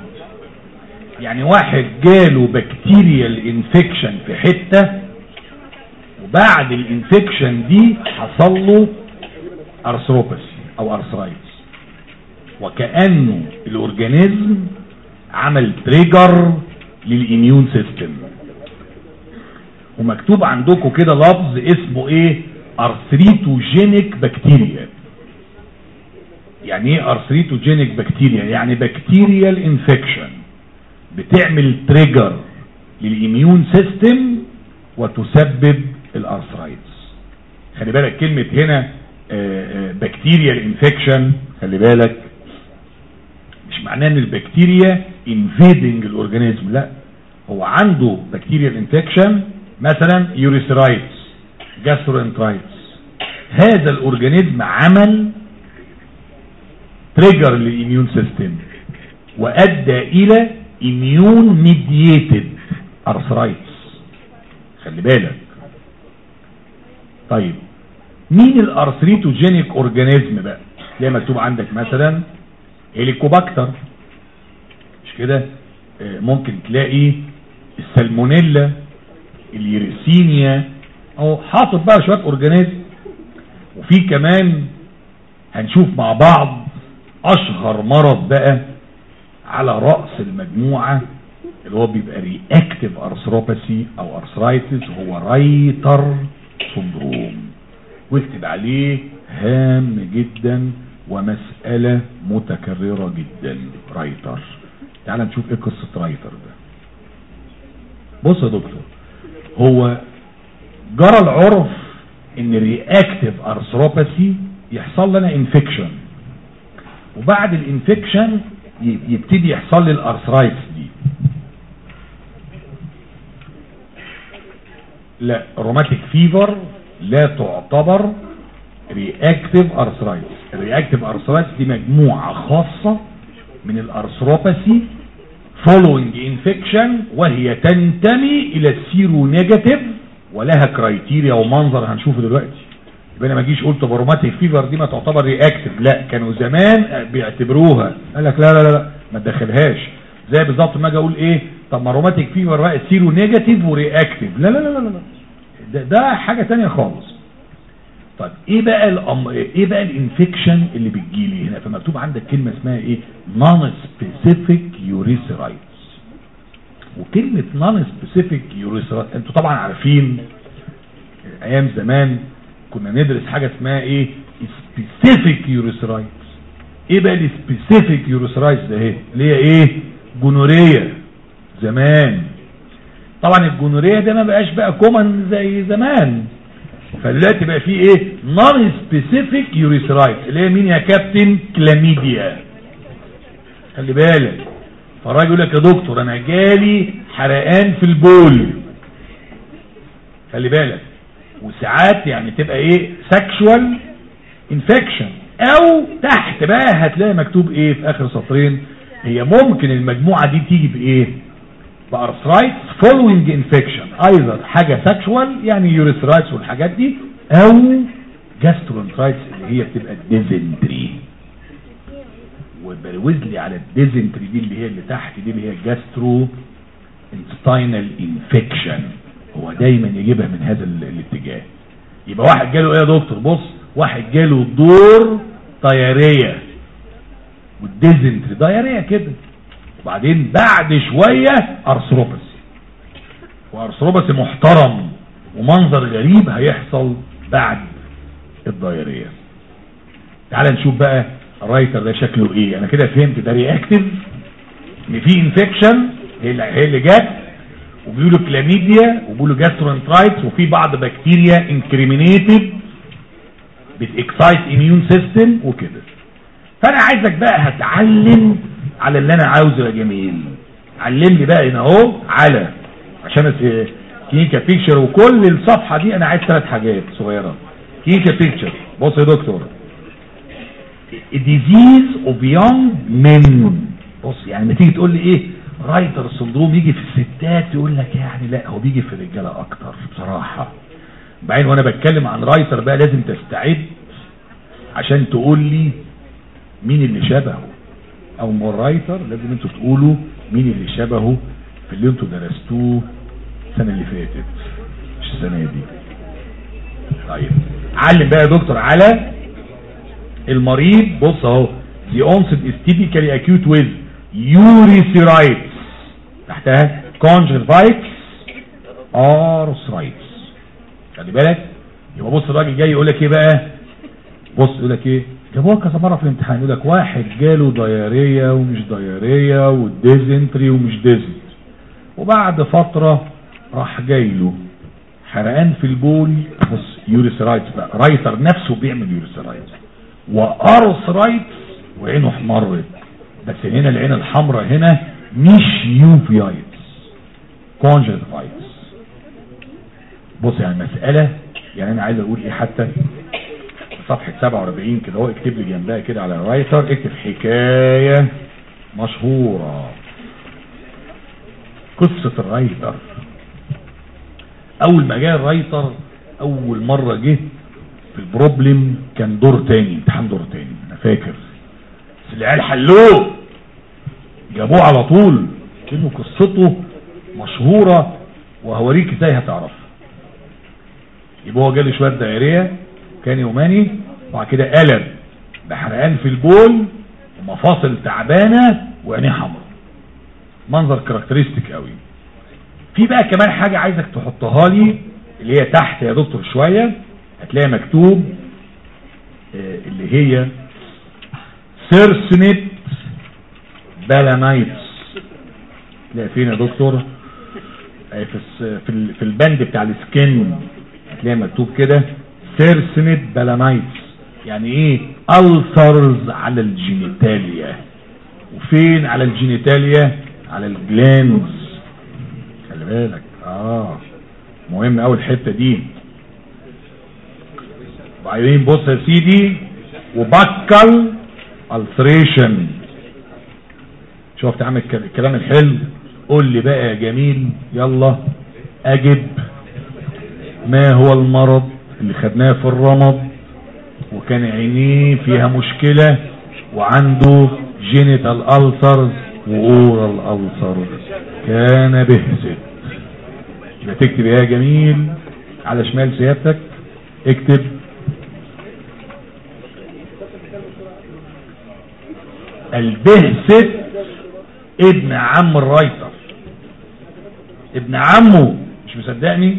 يعني واحد جاله bacterial infection في حتة وبعد ال infection دي حصل له arthropathy أو arthritis وكأنه ال organism عمل trigger لل immune system ومكتوب عندكم كده لفظ اسمه إيه؟ arthritogenic bacteria. يعني إيه arthritogenic bacteria؟ يعني bacterial infection بتعمل trigger لل immune system وتسبب ال arthritis. خلي بالك كلمة هنا bacterial infection خلي بالك. مش معناه إن البكتيريا invading ال organism لا. هو عنده bacterial infection مثلا urethritis gastroenteritis هذا ال organism عمل trigger لل immune system وأدى إلى immune mediated arthritis خلي بالك. طيب مين ال arthritogenic organism بقى؟ تلاقي مكتوب عندك مثلا Helicobacter مش كده؟ آه، ممكن تلاقي السالمونيلا اليرسينيا أو حاطط بقى شوية organism وفي كمان هنشوف مع بعض أشهر مرض بقى على رأس المجموعة اللي هو بيبقى reactive arthropathy أو arthritis هو Reiter syndrome واكتب عليه هام جدا ومسألة متكررة جدا Reiter تعال نشوف إيه قصة Reiter ده. بص يا دكتور. هو جرى العرف إن reactive arthropathy يحصل لنا infection وبعد ال infection يبتدي يحصل لي دي. لا rheumatic fever لا تعتبر reactive arthritis ال reactive arthritis دي مجموعة خاصة من ال arthropathy following infection وهي تنتمي إلى ال seronegative ولها criteria ومنظر هنشوفه دلوقتي. يبقى أنا ما أجيش قلت ب rheumatic fever دي ما تعتبر reactive لا كانوا زمان بيعتبروها. قال لك لا لا لا, ما تدخلهاش. زي بالظبط ما أجي أقول إيه طب ما rheumatic fever بقى seronegative و reactive لا لا لا لا لا ده, ده حاجة ثانية خالص. طيب إيه بقى الأم... إيه بقى ال infection اللي بتجيلي هنا؟ فمكتوب عندك كلمة اسمها إيه؟ non-specific urethritis كلمة non-specific urethritis أنتوا طبعا عارفين أيام زمان كنا ندرس حاجة اسمها إيه؟ specific urethritis إيه بقى ال specific urethritis ده؟ إيه اللي هي إيه؟ gonorrhea زمان. طبعا ال gonorrhea ده ما بقاش بقى common زي زمان. فدلوقتي بقى فيه إيه؟ non-specific urethritis اللي هي مين يا كابتن؟ كلاميديا. خلي بالك. فالراجل يقول لك يا دكتور أنا جالي حرقان في البول. خلي بالك. وساعات يعني تبقى إيه؟ sexual infection أو تحت بقى هتلاقي مكتوب إيه؟ في آخر سطرين. هي ممكن المجموعة دي تيجي بإيه؟ ب arthritis following infection أيضا حاجة sexual يعني urethritis والحاجات دي أو gastroenteritis اللي هي بتبقى dysentery وبروز لي على ال dysentery دي اللي هي اللي تحت دي اللي هي gastrointestinal infection هو دايما يجيبها من هذا ال- الاتجاه. يبقى واحد جاله إيه يا دكتور؟ بص واحد جاله دور diarrhea وال dysentery diarrhea كده. وبعدين بعد شوية arthropathy و arthropathy محترم ومنظر غريب هيحصل بعد ال diarrhea. تعال نشوف بقى ال Reiter ده شكله إيه. أنا كده فهمت ده reactive إن في infection هي اللي هي اللي جت؟ وبيقولوا كلاميديا وبيقولوا gastroenteritis وفي بعض بكتيريا incriminated بت excite immune system وكده. فأنا عايزك بقى هتعلم على اللي أنا عاوزه يا جميل. علمني بقى هنا أهو على. عشان clinical picture وكل الصفحة دي أنا عايز ثلاث حاجات صغيرة. clinical picture بص يا دكتور. Disease of young men. بص يعني لما تيجي تقول لي إيه Reiter syndrome يجي في الستات يقول لك يعني لا هو بيجي في الرجالة أكتر بصراحة. بعدين وأنا بتكلم عن Reiter بقى لازم تستعد عشان تقول لي مين اللي شبهه. أو مو Reiter لازم أنتوا تقولوا مين اللي شبهه في اللي أنتوا درستوه السنة اللي فاتت مش السنة دي. طيب. علم بقى يا دكتور على المريض بص اهو the onset is typically acute with urethritis. تحتها conjunctivitis arthritis. خلي بالك. يبقى بص الراجل جاي يقول لك إيه بقى؟ بص يقول لك إيه؟ جابوها كذا مرة في الامتحان. يقول لك واحد جاله diarrhea ومش diarrhea وال dysentery ومش dysentery. وبعد فترة راح جاي له حرقان في البول بص urethritis بقى. Reiter نفسه بيعمل urethritis و arthritis وعينه احمرت. بس هنا العين الحمراء هنا مش uveitis conjunctivitis بص يعني مسألة يعني أنا عايز أقول إيه حتى؟ صفحة 47 كده هو اكتب لي جنبها كده على ال Reiter اكتب حكاية مشهورة. قصة ال Reiter. أول ما جاء ال Reiter أول مرة جه في ال problem كان دور تاني امتحان دور تاني أنا فاكر. بس العيال حلوة. جابوه على طول. كأنه قصته مشهورة وهوريك إزاي هتعرف يبقى هو جالي شوية diarrhea. كام يوم يعني وبعد كده قلب بحرقان في البول ومفاصل تعبانة وعينيه حمراء. منظر characteristic قوي. في بقى كمان حاجة عايزك تحطها لي اللي هي تحت يا دكتور شوية هتلاقي مكتوب آه، اللي هي circinate balanitis تلاقي فين يا دكتور؟ آه، في في البند بتاع ال skin. هتلاقي مكتوب كده. circinate balanitis يعني إيه؟ ulcers على ال genitalia. وفين على ال genitalia? على ال glans. خلي بالك. آه. مهم قوي الحتة دي. وبعدين بص يا سيدي. و buccal ulceration شوف تعمل الك- الكلام الحلو؟ قول لي بقى يا جميل. يلا. أجب. ما هو المرض؟ اللي خدناه في الرمد وكان عينيه فيها مشكلة وعنده genital ulcers و oral ulcers كان Behcet يبقى تكتب يا جميل على شمال سيادتك. اكتب. ال Behcet ابن عم ال Reiter ابن عمه مش مصدقني؟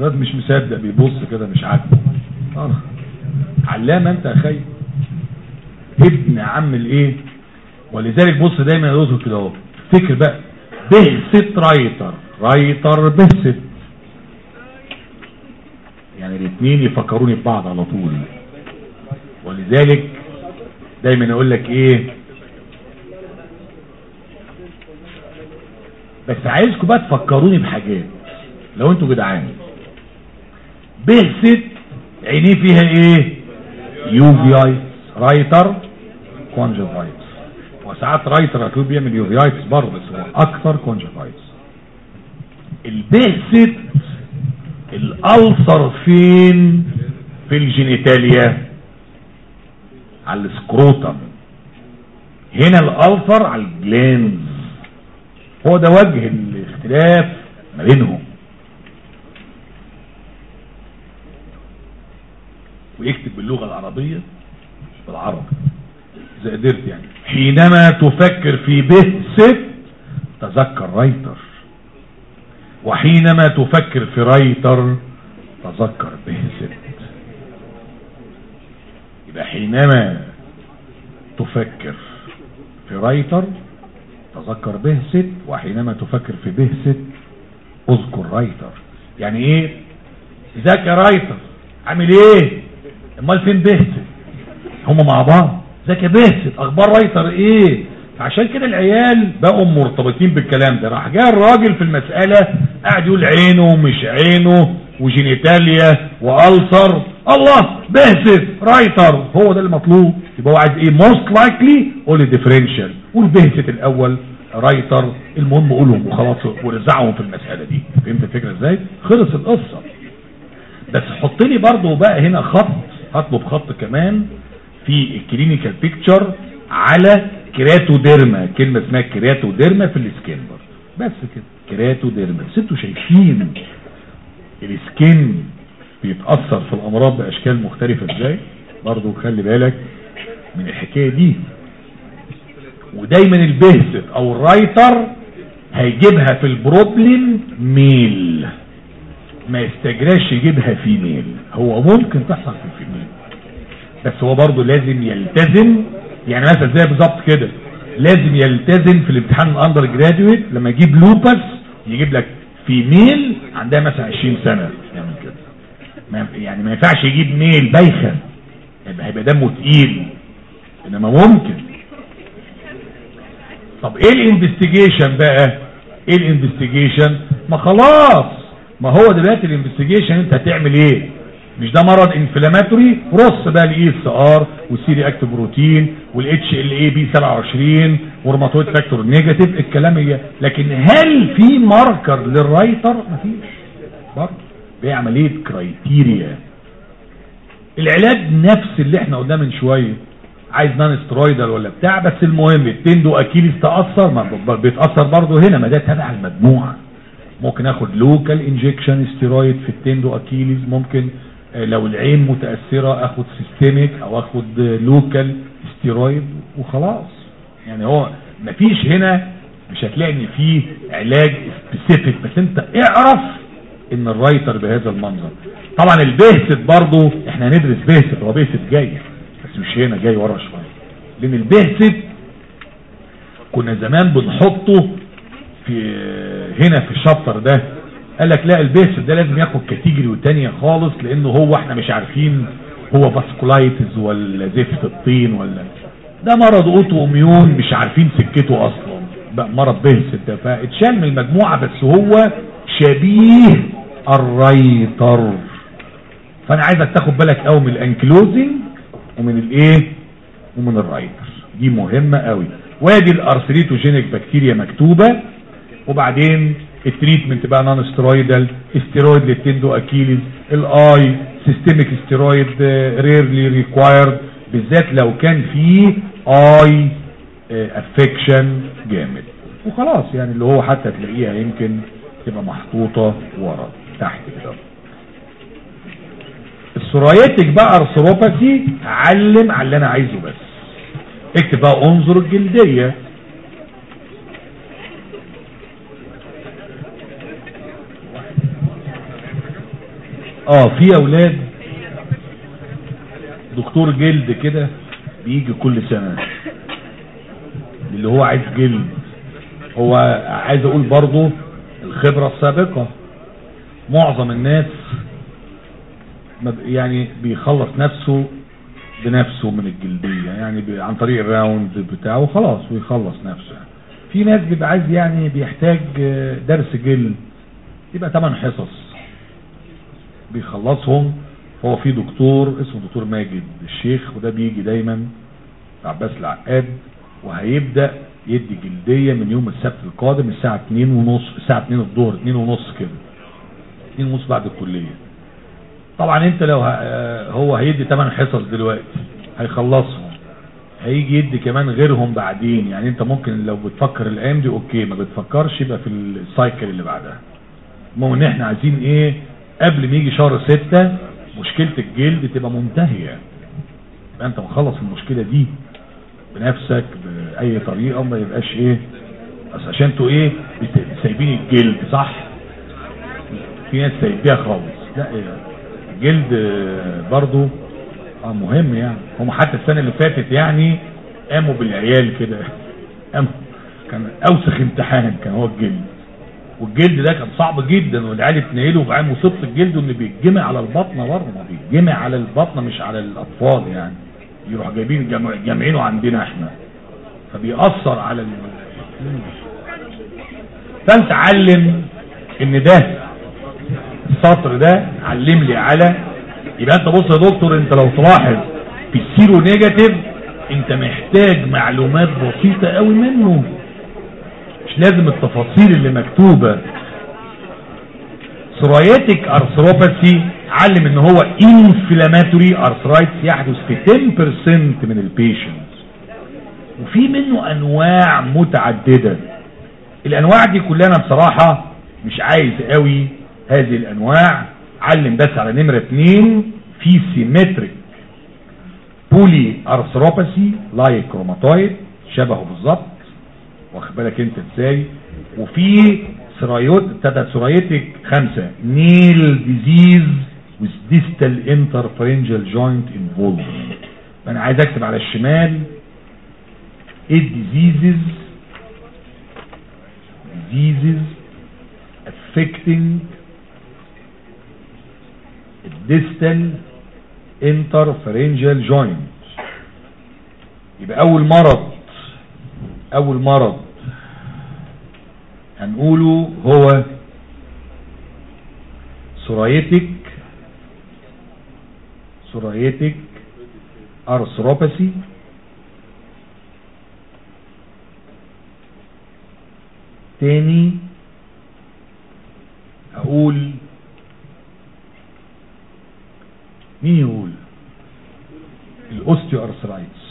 الواد مش مصدق بيبص كده مش عاجبه. آه. علامة أنت يا خي ابن عم الإيه؟ ولذلك بص دايما يظهر كده أهو. افتكر بقى. Behcet Reiter. Reiter Behcet يعني الاثنين يفكروني ببعض على طول. ولذلك دايما أقول لك إيه؟ بس عايزكم بقى تفكروني بحاجات. لو أنتوا جدعان. Behcet. عينيه فيها إيه؟ uveitis Reiter. conjunctivitis وساعات Reiter هتلاقيه بيعمل uveitis برضه بس هو أكثر conjunctivitis ال Behcet. الألسر فين؟ في الجينيتاليا. على السكروتم. هنا الألسر على الجلانز. هو ده وجه الاختلاف ما بينهم. ويكتب باللغة العربية بالعربي إذا قدرت يعني. حينما تفكر في بهست تذكر Reiter وحينما تفكر في Reiter تذكر Behcet يبقى حينما تفكر في Reiter تذكر Behcet وحينما تفكر في Behcet اذكر Reiter يعني إيه؟ يا Reiter عامل إيه؟ امال فين Behcet هم مع بعض. ازيك يا Behcet أخبار Reiter إيه؟ فعشان كده العيال بقوا مرتبطين بالكلام ده. راح جاء الراجل في المسألة قاعد يقول عينه ومش عينه و genitalia و ulcer. الله Behcet Reiter هو ده المطلوب. يبقى هو عايز إيه؟ most likely قول ال differential قول Behcet الأول Reiter المهم قولهم وخلاص ورزعهم في المسألة دي. فهمت الفكرة إزاي؟ خلص القصة. بس حط لي برضه بقى هنا خط هطلب خط كمان في ال clinical picture على keratoderma كلمة اسمها keratoderma في ال skin برضه. بس كده. keratoderma بس أنتوا شايفين ال skin بيتأثر في الأمراض بأشكال مختلفة إزاي؟ برضه خلي بالك من الحكاية دي. ودايما ال Behcet أو ال Reiter هيجيبها في ال problem male. ما يستجراش يجيبها female هو ممكن تحصل في ال female. بس هو برضه لازم يلتزم. يعني مثلا زي بالظبط كده. لازم يلتزم في الامتحان ال undergraduate لما يجيب lupus يجيب لك female عندها مثلا 20 سنة يعمل كده. يعني ما ينفعش يجيب male بايخة. يبقى هيبقى دمه تقيل. إنما ممكن. طب إيه ال investigation بقى؟ إيه ال investigation؟ ما خلاص. ما هو دلوقتي ال investigation أنت هتعمل إيه؟ مش ده مرض inflammatory رص بقى ال ESR وال C-reactive protein وال HLA B27 و rheumatoid factor negative الكلام هي لكن هل في marker لل Reiter مفيش. برضه. دي عمليه criteria العلاج نفس اللي إحنا قلناه من شوية. عايز non-steroidal ولا بتاع بس المهم ال tendo Achilles تأثر ما بيتأثر برضه هنا ما ده تبع المجموعة. ممكن آخد local injection steroid في ال tendo Achilles ممكن لو العين متأثرة آخد systemic أو آخد local steroid وخلاص. يعني هو مفيش هنا مش هتلاقي إن فيه علاج specific بس أنت اعرف إن ال Reiter بهذا المنظر. طبعا ال Behcet برضه إحنا هندرس Behcet هو Behcet جاي بس مش هنا جاي ورا شوية. لأن ال Behcet كنا زمان بنحطه في هنا في ال chapter ده قال لك لا ال Behcet ده لازم ياخد category تانية خالص لأنه هو إحنا مش عارفين هو vasculitis ولا زفت الطين ولا ده مرض autoimmune مش عارفين سكته أصلا. بقى مرض Behcet ده فاتشال من المجموعة بس هو شبيه ال Reiter فأنا عايزك تاخد بالك قوي من ال ankylosing ومن الإيه؟ ومن ال Reiter دي مهمة قوي وادي ال arthritogenic bacteria مكتوبة. وبعدين ال treatment بقى non-steroidal steroid لل tendo Achilles ال eye systemic steroid rarely required بالذات لو كان في eye affection جامد. وخلاص يعني اللي هو حتى تلاقيها يمكن تبقى محطوطة ورا تحت كده. السرايتك بقى ارثروباثي علم على اللي أنا عايزه بس. اكتب بقى انظر الجلدية. آه في أولاد دكتور جلد كده بيجي كل سنة. اللي هو عايز جلد. هو عايز أقول برضو الخبرة السابقة. معظم الناس يعني بيخلص نفسه بنفسه من الجلدية. يعني عن طريق الراوند بتاعه وخلاص ويخلص نفسه. في ناس بيبقى عايز يعني بيحتاج درس جلد. يبقى 8 حصص. بيخلصهم. هو في دكتور اسمه دكتور ماجد الشيخ وده بيجي دايما عباس العقاد وهيبدأ يدي جلدية من يوم السبت القادم الساعة 2 ونص الساعة 2 الظهر 2 ونص كده. 2 ونص بعد الكلية. طبعا انت لو هو هيدي 8 حصص دلوقتي هيخلصهم. هيجي يدي كمان غيرهم بعدين. يعني انت ممكن لو بتفكر الأيام دي okay ما بتفكرش يبقى في ال cycle اللي بعدها. المهم إن إحنا عايزين إيه؟ قبل ما يجي شهر ستة مشكلة الجلد تبقى منتهية. يبقى انت مخلص المشكلة دي بنفسك بأي طريقة ما يبقاش إيه بس عشان أنتوا إيه سايبين الجلد صح؟ في ناس سايبيها خالص. لا إيه الجلد برضو آه مهم يعني. هم حتى السنة اللي فاتت يعني قاموا بالعيال كده. قاموا. كان أوسخ امتحان كان هو الجلد. والجلد ده كان صعب جدا والعيال اتنقلوا بعين مصيبة الجلد انه بيتجمع على البطنة برضه بيتجمع على البطنة مش على الأطفال يعني. يروح جايبين جامعينه عندنا إحنا. فبيأثر على ال... فأنت علم إن ده السطر ده علم لي على يبقى أنت بص يا دكتور أنت لو تلاحظ في ال seronegative أنت محتاج معلومات بسيطة قوي منه. مش لازم التفاصيل اللي مكتوبة. psoriatic arthropathy علم إن هو inflammatory arthritis يحدث في 10% من ال patients وفي منه أنواع متعددة. الأنواع دي كلها أنا بصراحة مش عايز قوي هذه الأنواع. علم بس على نمرة اتنين في symmetric polyarthropathy like rheumatoid شبهه بالظبط. واخد بالك انت إزاي؟ وفي سرايوت تدت سرايتك خمسة. نيل ديزيز وزديستال انترفرينجل جوينت انفولف أنا عايز أكتب على الشمال. إيه الديزيزز ديزيزز افكتنج الديستال انترفرينجل جوينت يبقى أول مرض أول مرض هنقوله هو سرايتك سرايتك ارثروباثي تاني أقول مين يقول؟ ال osteoarthritis.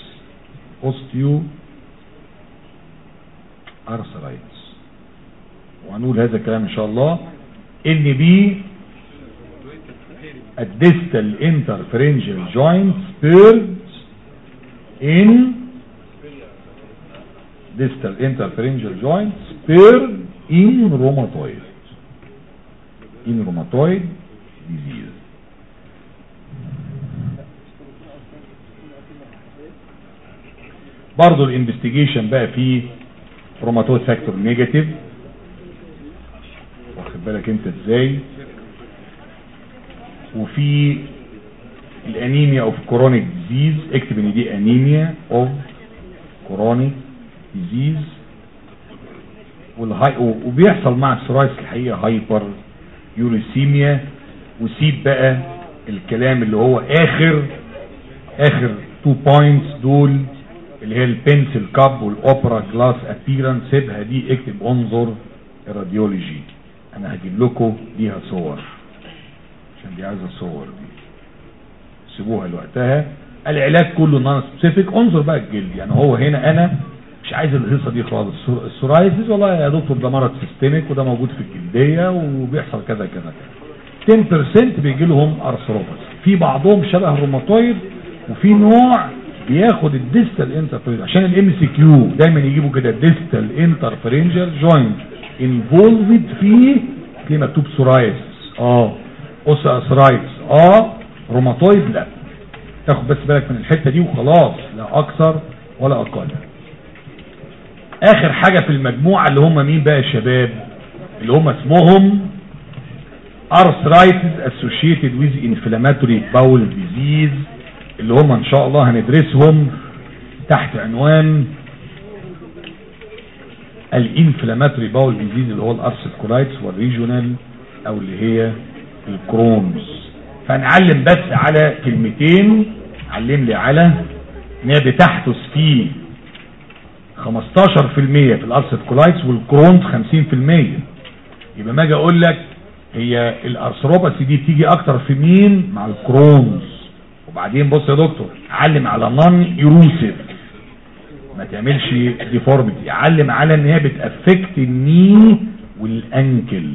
osteoarthritis. وهنقول هذا الكلام إن شاء الله. NB ال distal interphalangeal joint spared in distal interphalangeal joint spared in rheumatoid. In rheumatoid disease. برضو ال investigation بقى فيه rheumatoid factor negative بالك انت إزاي. وفي ال anemia of chronic disease اكتب ان دي anemia of chronic disease وال high وبيحصل مع ال psoriasis الحقيقة hyperuricemia وسيب بقى الكلام اللي هو آخر آخر two points دول اللي هي ال pencil cup وال opera glass appearance سيبها دي اكتب انظر ال radiology أنا هجيب لكم ليها صور عشان دي عايزة صور دي. سيبوها لوقتها. العلاج كله non specific انظر بقى الجلد. يعني هو هنا أنا مش عايز الهيصة دي خالص. ال psoriasis والله يا دكتور ده مرض systemic وده موجود في الجلدية وبيحصل كذا كذا كذا. 10% بيجي لهم arthropathy بعضهم شبه الروماتويد وفي نوع بياخد ال distal interphalangeal عشان ال MCQ دايما يجيبوا كده distal interphalangeal joint involved في في مكتوب psoriasis آه. osteoarthritis آه. روماتويد لا. تاخد بس بالك من الحتة دي وخلاص. لا أكثر ولا أقل. آخر حاجة في المجموعة اللي هم مين بقى يا شباب؟ اللي هم اسمهم arthritis associated with inflammatory bowel disease. اللي هم إن شاء الله هندرسهم تحت عنوان ال inflammatory bowel disease اللي هو ال ulcerative colitis وال regional أو اللي هي ال Crohn's فنعلم بس على كلمتين علم لي على إن هي بتحدث في 15% في ال ulcerative colitis وال Crohn's 50% يبقى ما أجي أقول لك هي ال arthropathy دي بتيجي أكتر في مين؟ مع ال Crohn's وبعدين بص يا دكتور علم على non erosive ما تعملش deformity علم على إن هي بت affect ال knee وال ankle.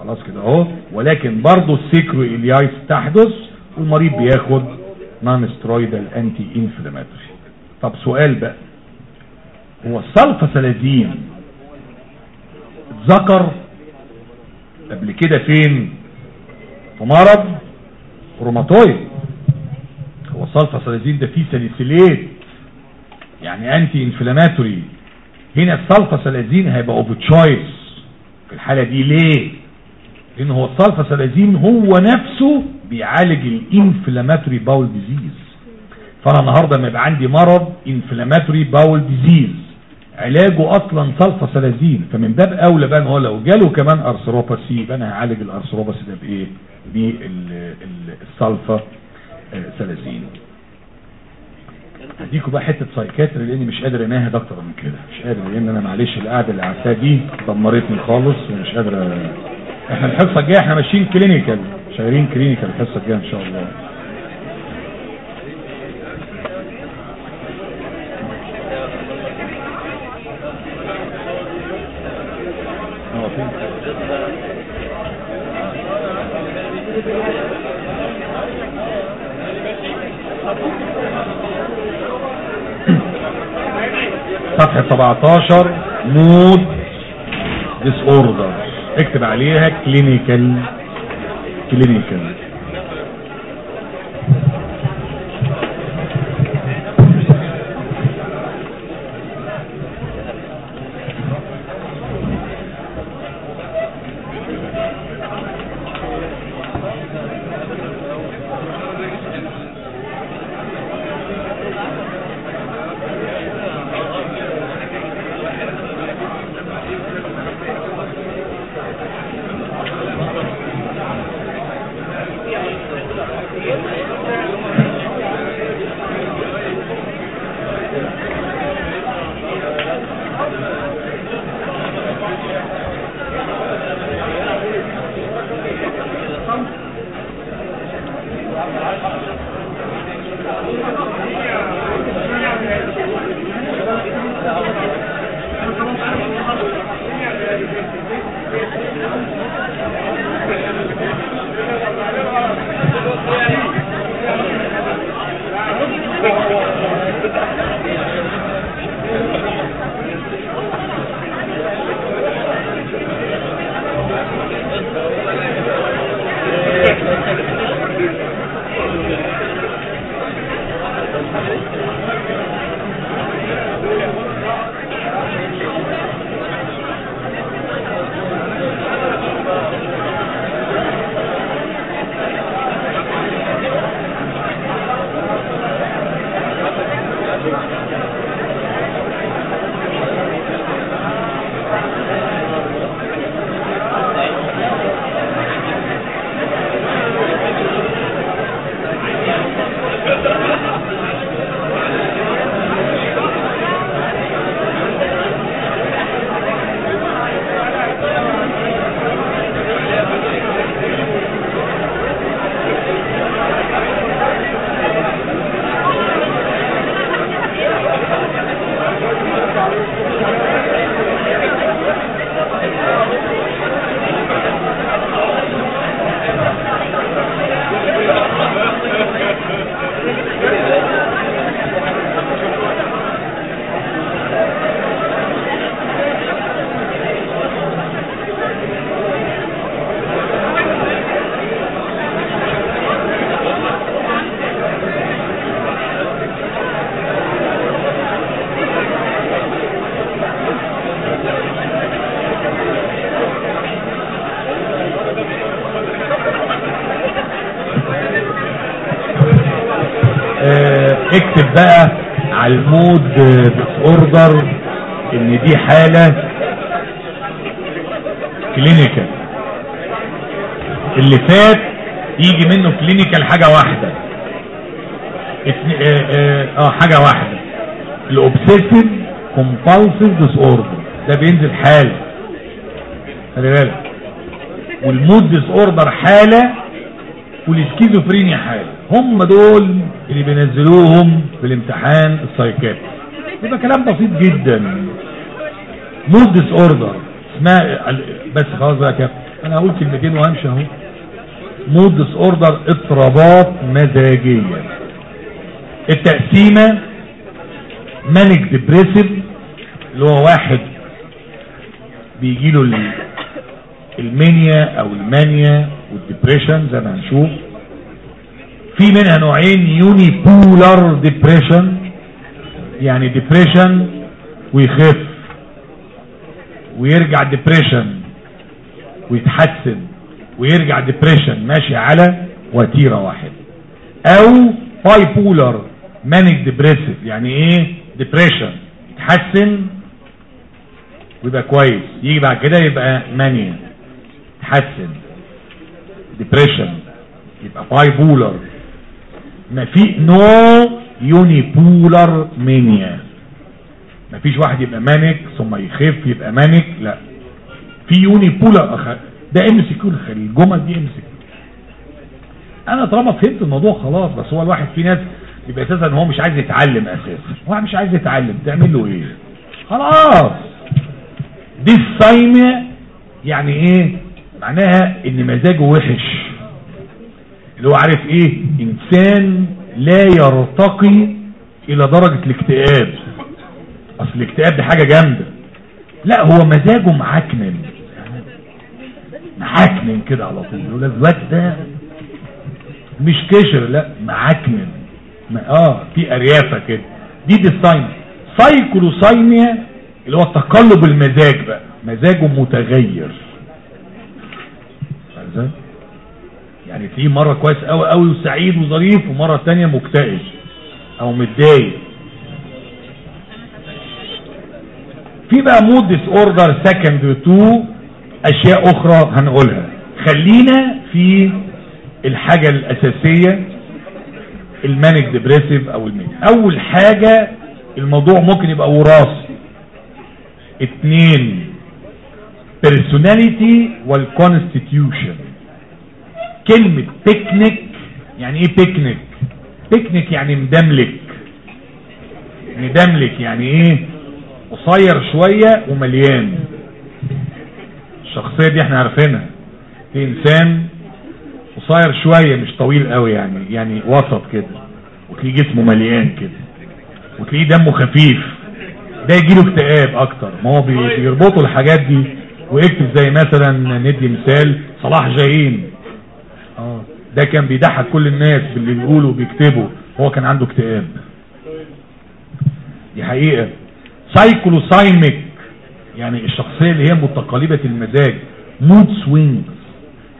خلاص كده أهو. ولكن برضه ال sacroiliitis تحدث والمريض بياخد non steroidal anti inflammatory طب سؤال بقى. هو السلفاسلازين اتذكر قبل كده فين؟ في مرض روماتويد. هو السلفاسلازين ده فيه salicylate يعني anti inflammatory هنا السلفاسلازين هيبقى of choice في الحالة دي. ليه؟ لأن هو السلفاسلازين هو نفسه بيعالج ال inflammatory bowel disease فأنا النهاردة ما يبقى عندي مرض inflammatory bowel disease علاجه أصلا سلفاسلازين. فمن باب أولى بقى هو لو جاله كمان arthropathy يبقى أنا هعالج ال arthropathy ده بإيه؟ بالسلفا salazine هديكوا بقى حتة psychiatry لأني مش قادر اناهد أكتر من كده. مش قادر لأن أنا معلش القعدة اللي قعدتها دي دمرتني خالص ومش قادر إحنا الحصة الجاية إحنا ماشيين clinical شغالين clinical الحصة الجاية إن شاء الله. صفحة 17 mood disorder اكتب عليها clinical clinical حالة clinical اللي فات يجي منه clinical حاجة واحدة. آه, آه, آه حاجة واحدة. ال obsessive compulsive disorder ده بينزل حالة. خلي بالك. وال mood disorder حالة والسكيزوفرينيا حالة. هم دول اللي بينزلوهم في الامتحان ال psychiatry يبقى كلام بسيط جدا. mood disorder اسمها بس خلاص بقى كده. أنا هقول كلمتين وهمشي أهو. mood disorder اضطرابات مزاجية. التقسيمة manic depressive اللي هو واحد بيجي له ال mania أو ال mania وال depression زي ما هنشوف. في منها نوعين unipolar depression يعني depression ويخف. ويرجع depression ويتحسن ويرجع depression ماشي على وتيرة واحد أو bipolar manic depressive يعني إيه؟ depression يتحسن ويبقى كويس. يجي بعد كده يبقى mania يتحسن. depression يبقى bipolar ما في no unipolar mania ما فيش واحد يبقى manic ثم يخف يبقى manic لا. في unipolar أخ... ده MCQ الجمل دي MCQ. أنا طالما فهمت الموضوع خلاص بس هو الواحد في ناس بيبقى أساسا هو مش عايز يتعلم أساسا. هو مش عايز يتعلم تعمل له إيه؟ خلاص. دي الصايمة يعني إيه؟ معناها إن مزاجه وحش. اللي هو عارف إيه؟ إنسان لا يرتقي إلى درجة الاكتئاب. أصل الاكتئاب دي حاجة جامدة. لا هو مزاجه معكنن معكنن كده على طول. يقول الواد ده مش كشر لا معكنن ما- آه في أريافة كده. دي دي الصايمة سايكلوسايميا اللي هو تقلب المزاج بقى. مزاجه متغير؟ يعني تلاقيه مرة كويس قوي قوي وسعيد وظريف ومرة تانية مكتئب أو متضايق. في بقى مود ديس اوردر سكند تو أشياء أخرى هنقولها. خلينا في الحاجة الأساسية ال manic depressive أو ال manic أول حاجة الموضوع ممكن يبقى وراثي. اتنين personality وال constitution كلمة pyknic يعني إيه pyknic pyknic يعني مدملك. مدملك يعني إيه؟ قصير شوية ومليان. الشخصية دي إحنا عارفينها. في إنسان قصير شوية مش طويل قوي يعني يعني وسط كده وتلاقيه جسمه مليان كده وتلاقيه دمه خفيف. ده يجيله اكتئاب أكتر. ما هو بي- بيربطوا الحاجات دي. واكتب زي مثلا ندي مثال؟ صلاح جاهين. آه ده كان بيضحك كل الناس باللي بيقولوا بيكتبوا هو كان عنده اكتئاب. دي حقيقة. cyclothymic يعني الشخصية اللي هي متقلبة المزاج mood swing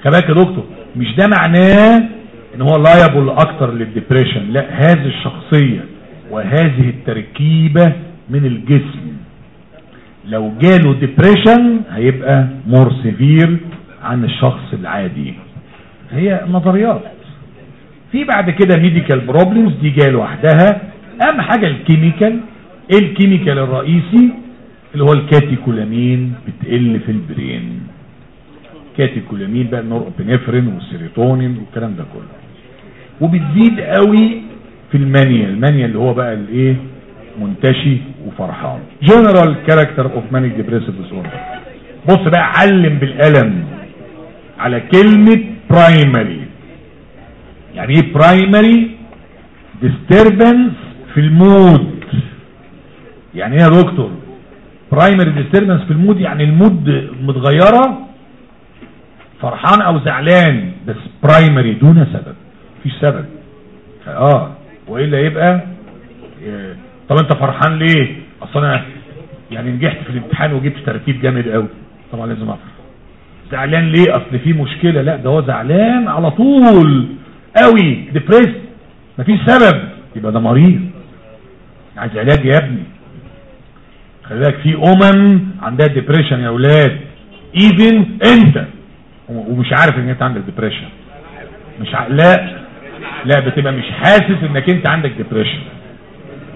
خد بالك يا دكتور مش ده معناه إن هو liable أكتر لل depression لا هذه الشخصية وهذه التركيبة من الجسم. لو جاله depression هيبقى more severe عن الشخص العادي. هي نظريات. في بعد كده medical problems دي جاية لوحدها. أهم حاجة ال chemical ال chemical الرئيسي اللي هو ال catecholamine بتقل في ال brain. catecholamine بقى ال norepinephrine وال serotonin والكلام ده كله. وبتزيد قوي في ال mania ال mania اللي هو بقى الايه؟ منتشي وفرحان. general character of manic depressive disorder بص بقى علم بالقلم على كلمة primary يعني إيه primary disturbance في ال mood. يعني إيه يا دكتور primary disturbance في ال mood يعني ال mood متغيرة فرحان أو زعلان بس primary دون سبب مفيش سبب. آه وإلا يبقى إيه، طب أنت فرحان ليه؟ أصل أنا يعني نجحت في الامتحان وجبت ترتيب جامد قوي طبعا لازم أفرح. زعلان ليه؟ أصل في مشكلة لا ده هو زعلان على طول قوي depressed مفيش سبب. يبقى ده مريض. عايز علاج يا ابني. خلي بالك في أمم عندها depression يا أولاد. even أنت. ومش عارف إن أنت عندك depression مش ع... لا. لا بتبقى مش حاسس إنك أنت عندك depression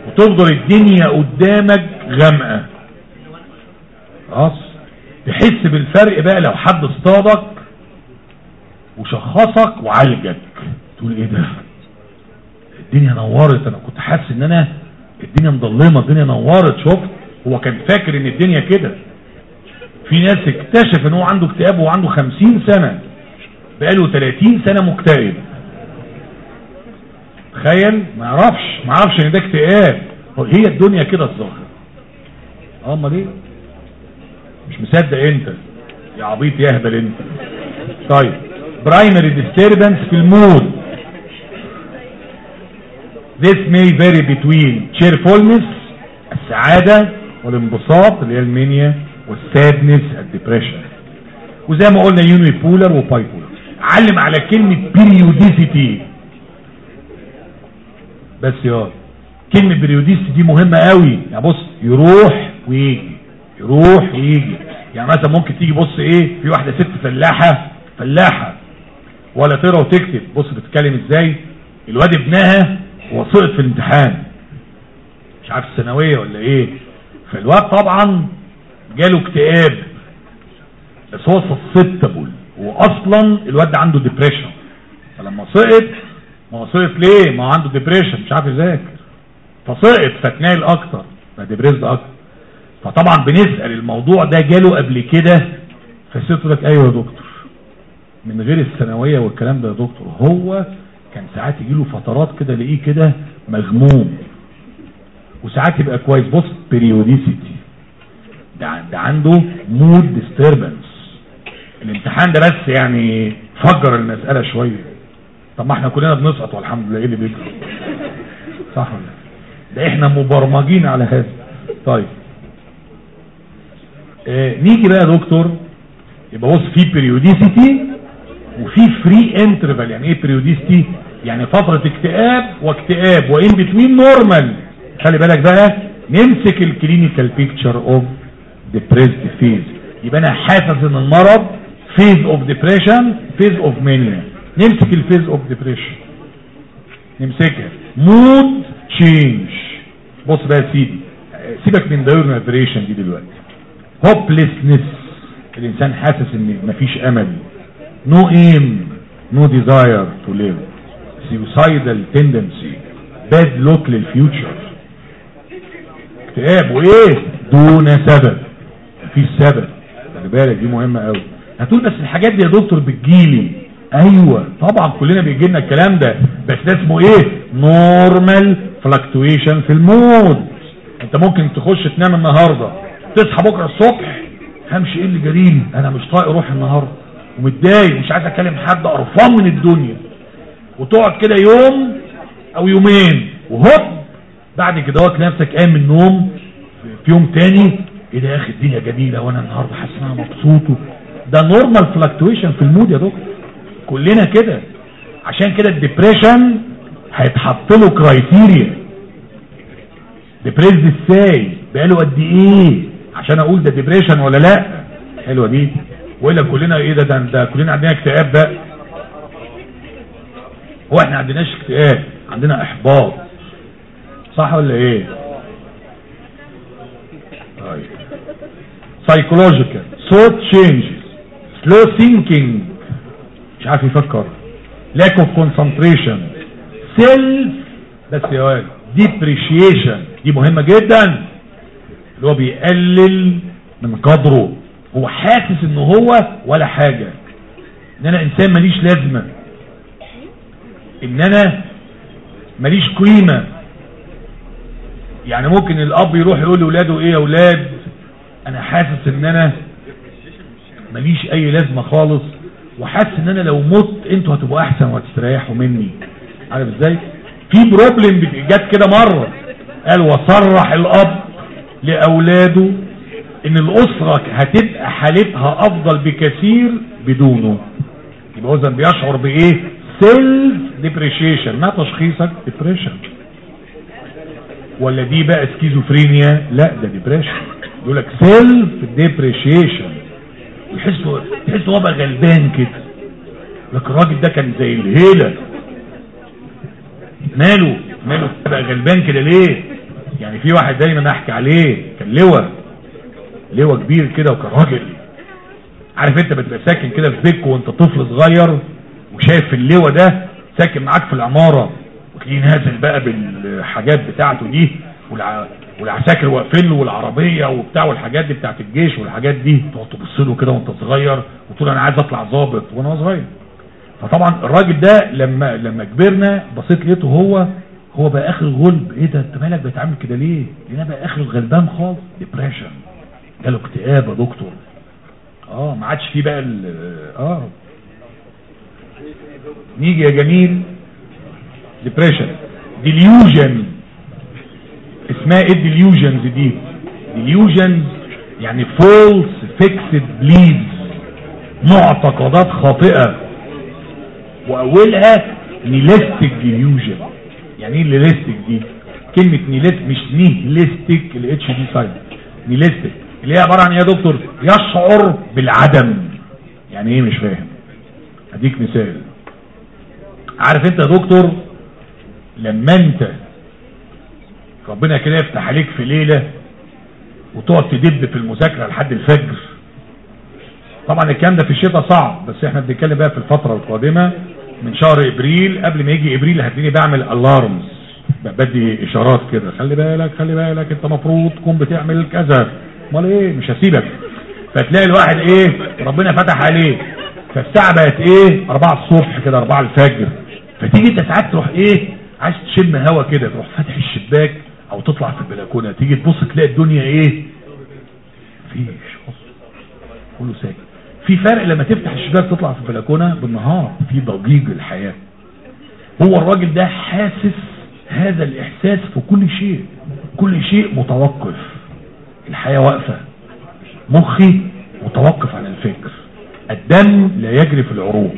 وتفضل الدنيا قدامك غامقة. خلاص. تحس بالفرق بقى لو حد اصطادك وشخصك وعالجك. تقول إيه ده؟ الدنيا نورت. أنا كنت حاسس إن أنا الدنيا مظلمة. الدنيا نورت. شفت؟ هو كان فاكر إن الدنيا كده. في ناس اكتشف إن هو عنده اكتئاب وهو عنده 50 سنة بقاله 30 سنة مكتئب. تخيل ما يعرفش ما يعرفش إن ده اكتئاب. هي الدنيا كده الظاهر آه أمال إيه؟ مش مصدق أنت. يا عبيط يا أهبل أنت. طيب primary disturbance في ال mood. This may vary between cheerfulness السعادة والانبساط اللي هي ال mania وال sadness ال depression وزي ما قلنا unipolar و bipolar. علم على كلمة periodicity. بس يا كلمة periodicity دي مهمة قوي. يعني بص يروح ويجي. يروح ويجي. يعني مثلا ممكن تيجي بص إيه في واحدة ست فلاحة فلاحة. ولا تقرأ وتكتب. بص بتتكلم إزاي؟ الواد ابنها سقط في الامتحان. مش عارف الثانوية ولا إيه؟ فالواد طبعا جاله اكتئاب. بس هو سسبتبل واصلا الواد ده عنده depression فلما سقط ما هو سقط ليه؟ ما هو عنده depression مش عارف يذاكر. فسقط فتنال أكتر ف depressed أكتر. فطبعا بنسأل الموضوع ده جاله قبل كده فالست لك أيوه يا دكتور. من غير الثانوية والكلام ده يا دكتور. هو كان ساعات يجيله فترات كده الاقيه كده مغموم. وساعات يبقى كويس. بص periodicity. ده ده عنده mood disturbance. الامتحان ده بس يعني فجر المسألة شوية. طب ما إحنا كلنا بنسقط والحمد لله. إيه اللي بيجري؟ صح ولا لا؟ ده إحنا مبرمجين على هذا. طيب. آه نيجي بقى يا دكتور. يبقى بص في periodicity وفي free interval يعني إيه periodicity يعني فترة اكتئاب واكتئاب. و in between normal خلي بالك بقى نمسك ال clinical picture of depressed phase يبقى أنا حاسس إن المرض phase of depression phase of mania نمسك ال phase of depression نمسكها. mood change بص بقى يا سيدي سيبك من diurnal variation دي دلوقتي. hopelessness الإنسان حاسس إن مفيش أمل. no aim no desire to live. suicidal tendency. bad look لل future اكتئاب. وإيه؟ دون سبب. مفيش سبب. خلي بالك دي مهمة قوي هتقول بس الحاجات دي يا دكتور بتجيلي. أيوه طبعا كلنا بيجي لنا الكلام ده. بس ده اسمه إيه؟ normal fluctuation في ال mood. أنت ممكن تخش تنام النهارده تصحى بكرة الصبح همشي إيه اللي جرى لي؟ أنا مش طايق أروح النهارده. ومتضايق مش عايز أكلم حد قرفان من الدنيا. وتقعد كده يوم أو يومين وهوب! بعد كده لقيت نفسك قايم من النوم. في يوم تاني إيه ده يا أخي الدنيا جميلة وأنا النهارده حاسس إن أنا مبسوط. ده normal fluctuation في ال mood يا دكتور. كلنا كده. عشان كده ال depression هيتحط له criteria depressed إزاي؟ بقاله قد إيه؟ عشان أقول ده ديبريشن ولا لأ؟ حلوة دي. والا كلنا إيه ده, ده كلنا عندنا اكتئاب بقى. هو إحنا عندناش اكتئاب عندنا إحباط. صح ولا إيه؟ طيب. Psychological. Thought changes. Slow thinking. مش عارف يفكر. Lack of concentration. Self بس يا واد. Depreciation. دي مهمة جدا. اللي هو بيقلل من قدره. هو حاسس ان هو ولا حاجة. إن أنا إنسان ماليش لازمة. إن أنا ماليش قيمة. يعني ممكن الأب يروح يقول لاولاده إيه يا أولاد؟ أنا حاسس إن أنا ماليش أي لازمة خالص وحاسس إن أنا لو مت أنتوا هتبقوا أحسن وهتستريحوا مني. عارف إزاي؟ في problem جت كده مرة. قال وصرح الأب لأولاده إن الأسرة هتبقى حالتها أفضل بكثير بدونه. يبقى اذا بيشعر بإيه؟ self depreciation ما تشخيصك depression ولا دي بقى سكيزوفرينيا لا ده depression يقول لك self depreciation يحس تحس هو بقى غلبان كده. لكن الراجل ده كان زي الهيلة. ماله؟ ماله بقى غلبان كده ليه؟ يعني في واحد دايما أحكي عليه كان لواء. لواء كبير كده وكان راجل عارف أنت بتبقى ساكن كده في بيتك وأنت طفل صغير وشايف اللواء ده ساكن معاك في العمارة. وتلاقيه نازل بقى بالحاجات بتاعته دي والع... والعساكر واقفين له والعربية وبتاع والحاجات دي بتاعت الجيش والحاجات دي. تقعد تبص له كده وانت صغير وتقول أنا عايز أطلع ظابط وأنا صغير. فطبعا الراجل ده لما لما كبرنا بصيت لقيته هو هو بقى آخر غلب. إيه ده؟ أنت مالك بتعمل كده ليه؟ لأن بقى آخر غلبان خالص. depression جاله اكتئاب يا دكتور. آه ما عادش فيه بقى آه. نيجي يا جميل. depression delusion اسمها إيه ال delusions دي؟ delusions يعني false fixed beliefs معتقدات خاطئة. وأولها nihilistic delusion يعني إيه nihilistic دي؟ كلمة nihilistic مش nihilistic ال H دي silent nihilistic اللي هي عبارة عن إيه يا دكتور؟ يشعر بالعدم. يعني إيه مش فاهم؟ اديك مثال. عارف انت يا دكتور لما انت ربنا كده يفتح عليك في ليلة وتقعد تدب في المذاكرة لحد الفجر. طبعا الكلام ده في الشتاء صعب بس إحنا بنتكلم بقى في الفترة القادمة من شهر إبريل. قبل ما يجي إبريل هتلاقيني بعمل الارمز بدي إشارات كده. خلي بالك خلي بالك انت مفروض تكون بتعمل كذا. امال إيه؟ مش هسيبك. فتلاقي الواحد إيه؟ ربنا فتح عليه. فالساعة بقت إيه؟ 4 الصبح كده 4 الفجر. فتيجي انت ساعات تروح إيه؟ عايز تشم هوا كده تروح فاتح الشباك أو تطلع في البلكونة تيجي تبص تلاقي الدنيا إيه؟ مفيش كله ساكت. في فرق لما تفتح الشباك تطلع في البلكونة بالنهار في ضجيج الحياة هو الراجل ده حاسس هذا الإحساس في كل شيء. كل شيء متوقف. الحياة واقفة. مخي متوقف عن الفكر. الدم لا يجري في العروق.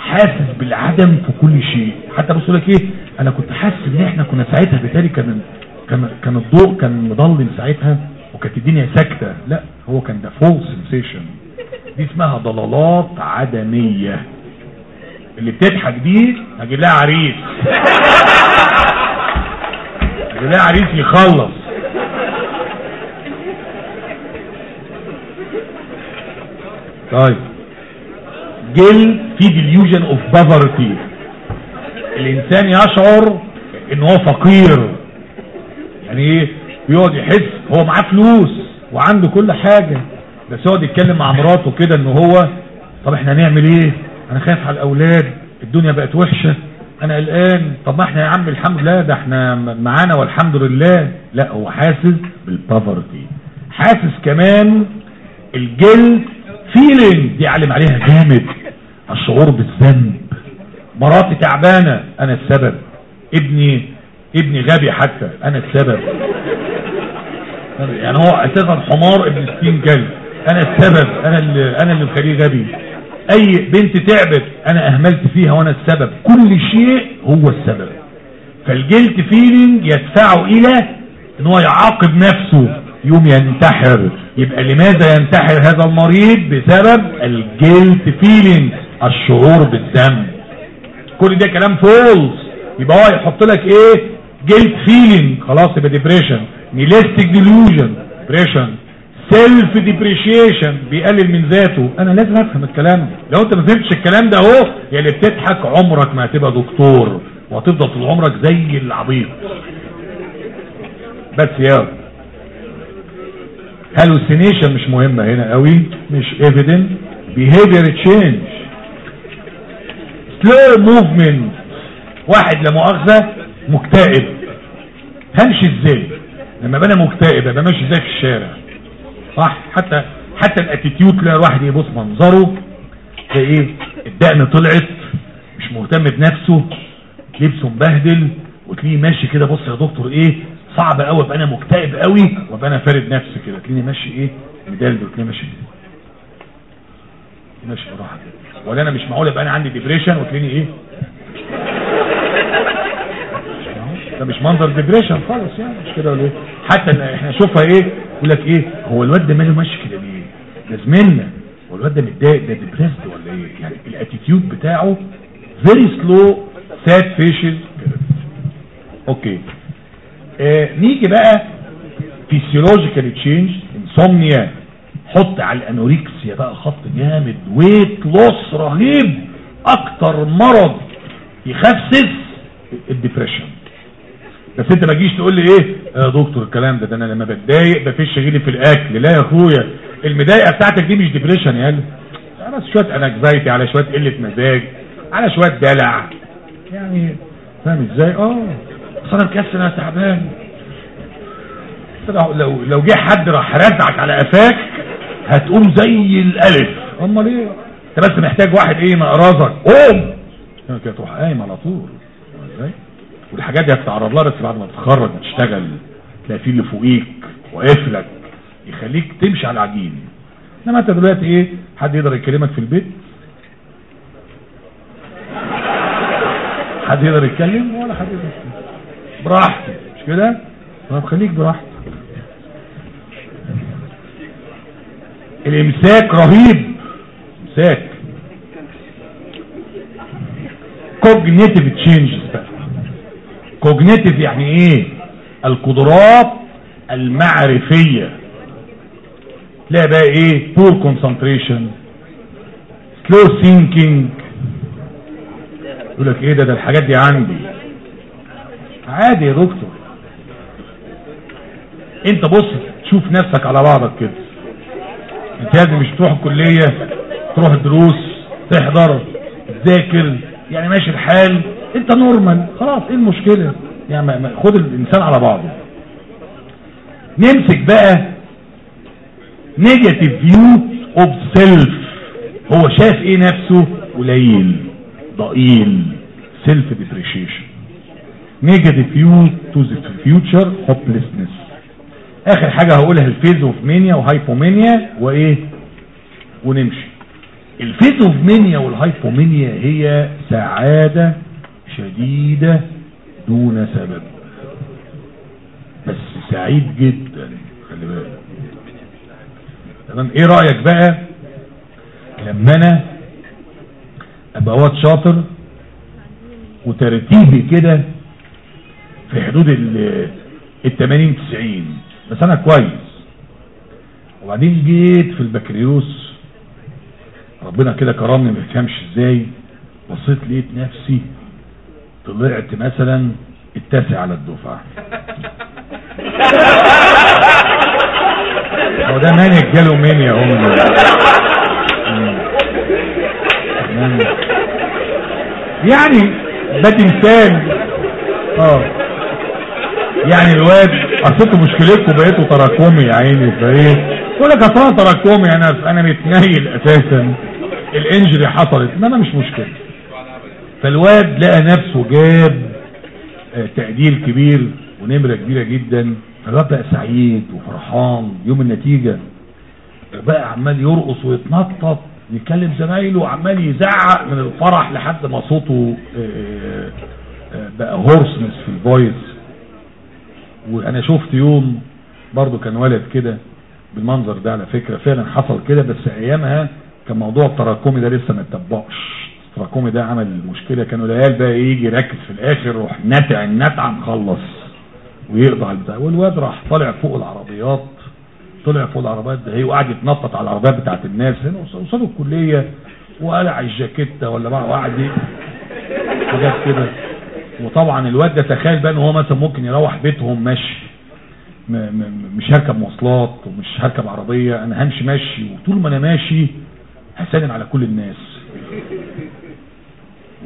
حاسس بالعدم في كل شيء. حتى بص لك إيه؟ أنا كنت حاسس إن إحنا كنا ساعتها بالتالي كان كان كان الضوء كان مضلم ساعتها وكانت الدنيا ساكتة. لا هو كان ده false sensation دي اسمها ضلالات عدمية. اللي بتضحك دي هجيب لها عريس. هجيب لها عريس يخلص. طيب. جل في delusion of poverty الإنسان يشعر إن هو فقير. يعني إيه؟ بيقعد يحس هو معاه فلوس وعنده كل حاجة. بس يقعد يتكلم مع مراته كده إن هو طب إحنا هنعمل إيه؟ أنا خايف على الأولاد الدنيا بقت وحشة. أنا قلقان. طب ما إحنا يا عم الحمد لله ده إحنا معانا والحمد لله. لا هو حاسس بالبافرتي حاسس كمان الجلد فيلينج دي علم عليها جامد. الشعور بالذنب. مراتي تعبانة أنا السبب. ابني ابني غبي حتى أنا السبب. يعني هو أساسا حمار ابن ستين كلب أنا السبب أنا اللي أنا اللي مخليه غبي. أي بنت تعبت أنا أهملت فيها وأنا السبب. كل شيء هو السبب. فال guilt feeling يدفعه إلى إن هو يعاقب نفسه. يوم ينتحر. يبقى لماذا ينتحر هذا المريض؟ بسبب ال guilt feeling الشعور بالذنب كل ده كلام false يبقى هو يحط لك إيه؟ guilt feeling خلاص يبقى depression nihilistic delusion depression self depreciation بيقلل من ذاته. أنا لازم أفهم الكلام. ده لو أنت ما فهمتش الكلام ده أهو يا اللي بتضحك عمرك ما هتبقى دكتور. وهتفضل طول عمرك زي العبيط. بس يا hallucination مش مهمة هنا قوي. مش evident. Behavior change. Slow movement. واحد لا مؤاخذة مكتئب. همشي إزاي؟ لما أنا مكتئب ابقى ماشي إزاي في الشارع. صح؟ حتى حتى ال attitude تلاقي الواحد يبص منظره زي إيه؟ الدقن طلعت مش مهتم بنفسه لبسه مبهدل وتلاقيه ماشي كده بص يا دكتور إيه؟ صعب قوي ابقى أنا مكتئب قوي وابقى أنا فارد نفسي كده. تلاقيني ماشي إيه؟ مدلدل تلاقيني ماشي ماشي براحة كده. ولا أنا مش معقول ابقى أنا عندي depression وتلاقيني إيه؟ ده مش منظر depression خالص يعني مش كده ولا إيه؟ حتى إحنا نشوفها إيه؟ يقول لك إيه؟ هو الواد ده ماله ماشي كده ليه؟ ده زميلنا. هو الواد ده متضايق ده depressed ولا إيه؟ يعني ال attitude بتاعه very slow sad facial okay نيجي بقى physiological change insomnia حط على ال anorexia بقى خط جامد weight loss رهيب أكتر مرض يخسس ال depression. بس أنت ما تجيش تقول لي إيه؟ يا دكتور الكلام ده ده أنا لما بتضايق بفش غلي في الأكل. لا يا أخويا المضايقة بتاعتك دي مش depression يا قلب بس شوية anxiety على شوية قلة مزاج على شوية دلع. يعني فاهم إزاي؟ آه. أنا مكسل أنا تعبان. لو لو جه حد راح رزعك على قفاك هتقوم زي الألف. أمال إيه؟ أنت بس محتاج واحد إيه مقرزك قوم! كده تروح قايم على طول. إزاي؟ والحاجات دي هتتعرض لها بس بعد ما تتخرج وتشتغل تلاقي في اللي فوقيك واقف لك يخليك تمشي على العجين. إنما أنت دلوقتي إيه؟ حد يقدر يكلمك في البيت؟ حد يقدر يتكلم؟ ولا حد يقدر يتكلم. براحتك. مش كده؟ طب خليك براحتك. الامساك رهيب. امساك. Cognitive changes بقى. Cognitive يعني إيه؟ القدرات المعرفية. لا بقى إيه؟ Poor concentration. Slow thinking. يقول لك إيه ده؟ ده الحاجات دي عندي. عادي يا دكتور. أنت بص تشوف نفسك على بعضك كده. انت لازم مش تروح الكلية تروح الدروس تحضر تذاكر يعني ماشي الحال انت normal خلاص إيه المشكلة؟ يعني خد الإنسان على بعضه. نمسك بقى negative view of self هو شايف إيه نفسه؟ قليل ضئيل self depreciation negative view to the future hopelessness آخر حاجة هقولها ال phase of mania و hypomania وإيه؟ ونمشي. ال phase of mania وال hypomania هي سعادة شديدة دون سبب. بس سعيد جدا خلي بالك. تمام؟ إيه رأيك بقى؟ لما أنا أبقى واد شاطر وترتيبي كده في حدود ال 80 90 بس أنا كويس. وبعدين جيت في البكالوريوس. ربنا كده كرمني ما تفهمش إزاي. بصيت لقيت نفسي طلعت مثلا التاسع على الدفعة. هو ده مانك جاله مين يا. تمام. يعني ده تمثال. آه. يعني الواد اصلكم مشكلتكم بقيتوا تراكمي يا عيني فايه يقول لك أصل أنا تراكمي أنا أنا متنيل أساسا. الإنجري حصلت انما مش مشكلة. فالواد لقى نفسه جاب آه، تقدير كبير ونمرة كبيرة جدا. فالواد بقى سعيد وفرحان يوم النتيجة. بقى عمال يرقص ويتنطط يكلم زمايله وعمال يزعق من الفرح لحد ما صوته آه، آه، بقى hoarseness في ال voice. وأنا شفت يوم برضو كان ولد كده بالمنظر ده على فكرة فعلا حصل كده بس أيامها كان موضوع التراكمي ده لسه ما اتطبقش. التراكمي ده عمل مشكلة كانوا العيال بقى يجي يركز في الآخر روح نتع النتعة مخلص ويقضى على البتاع. والواد راح طالع فوق العربيات طلع فوق العربيات ده هي وقعد يتنطط على العربيات بتاعت الناس. هنا وصلوا الكلية وقلع الجاكيتة ولا بقى وقعد حاجات كده. وطبعا الواد ده تخيل بقى إن هو مثلا ممكن يروح بيتهم مشي. مش هركب مواصلات ومش هركب عربية أنا همشي ماشي وطول ما أنا ماشي هسلم على كل الناس.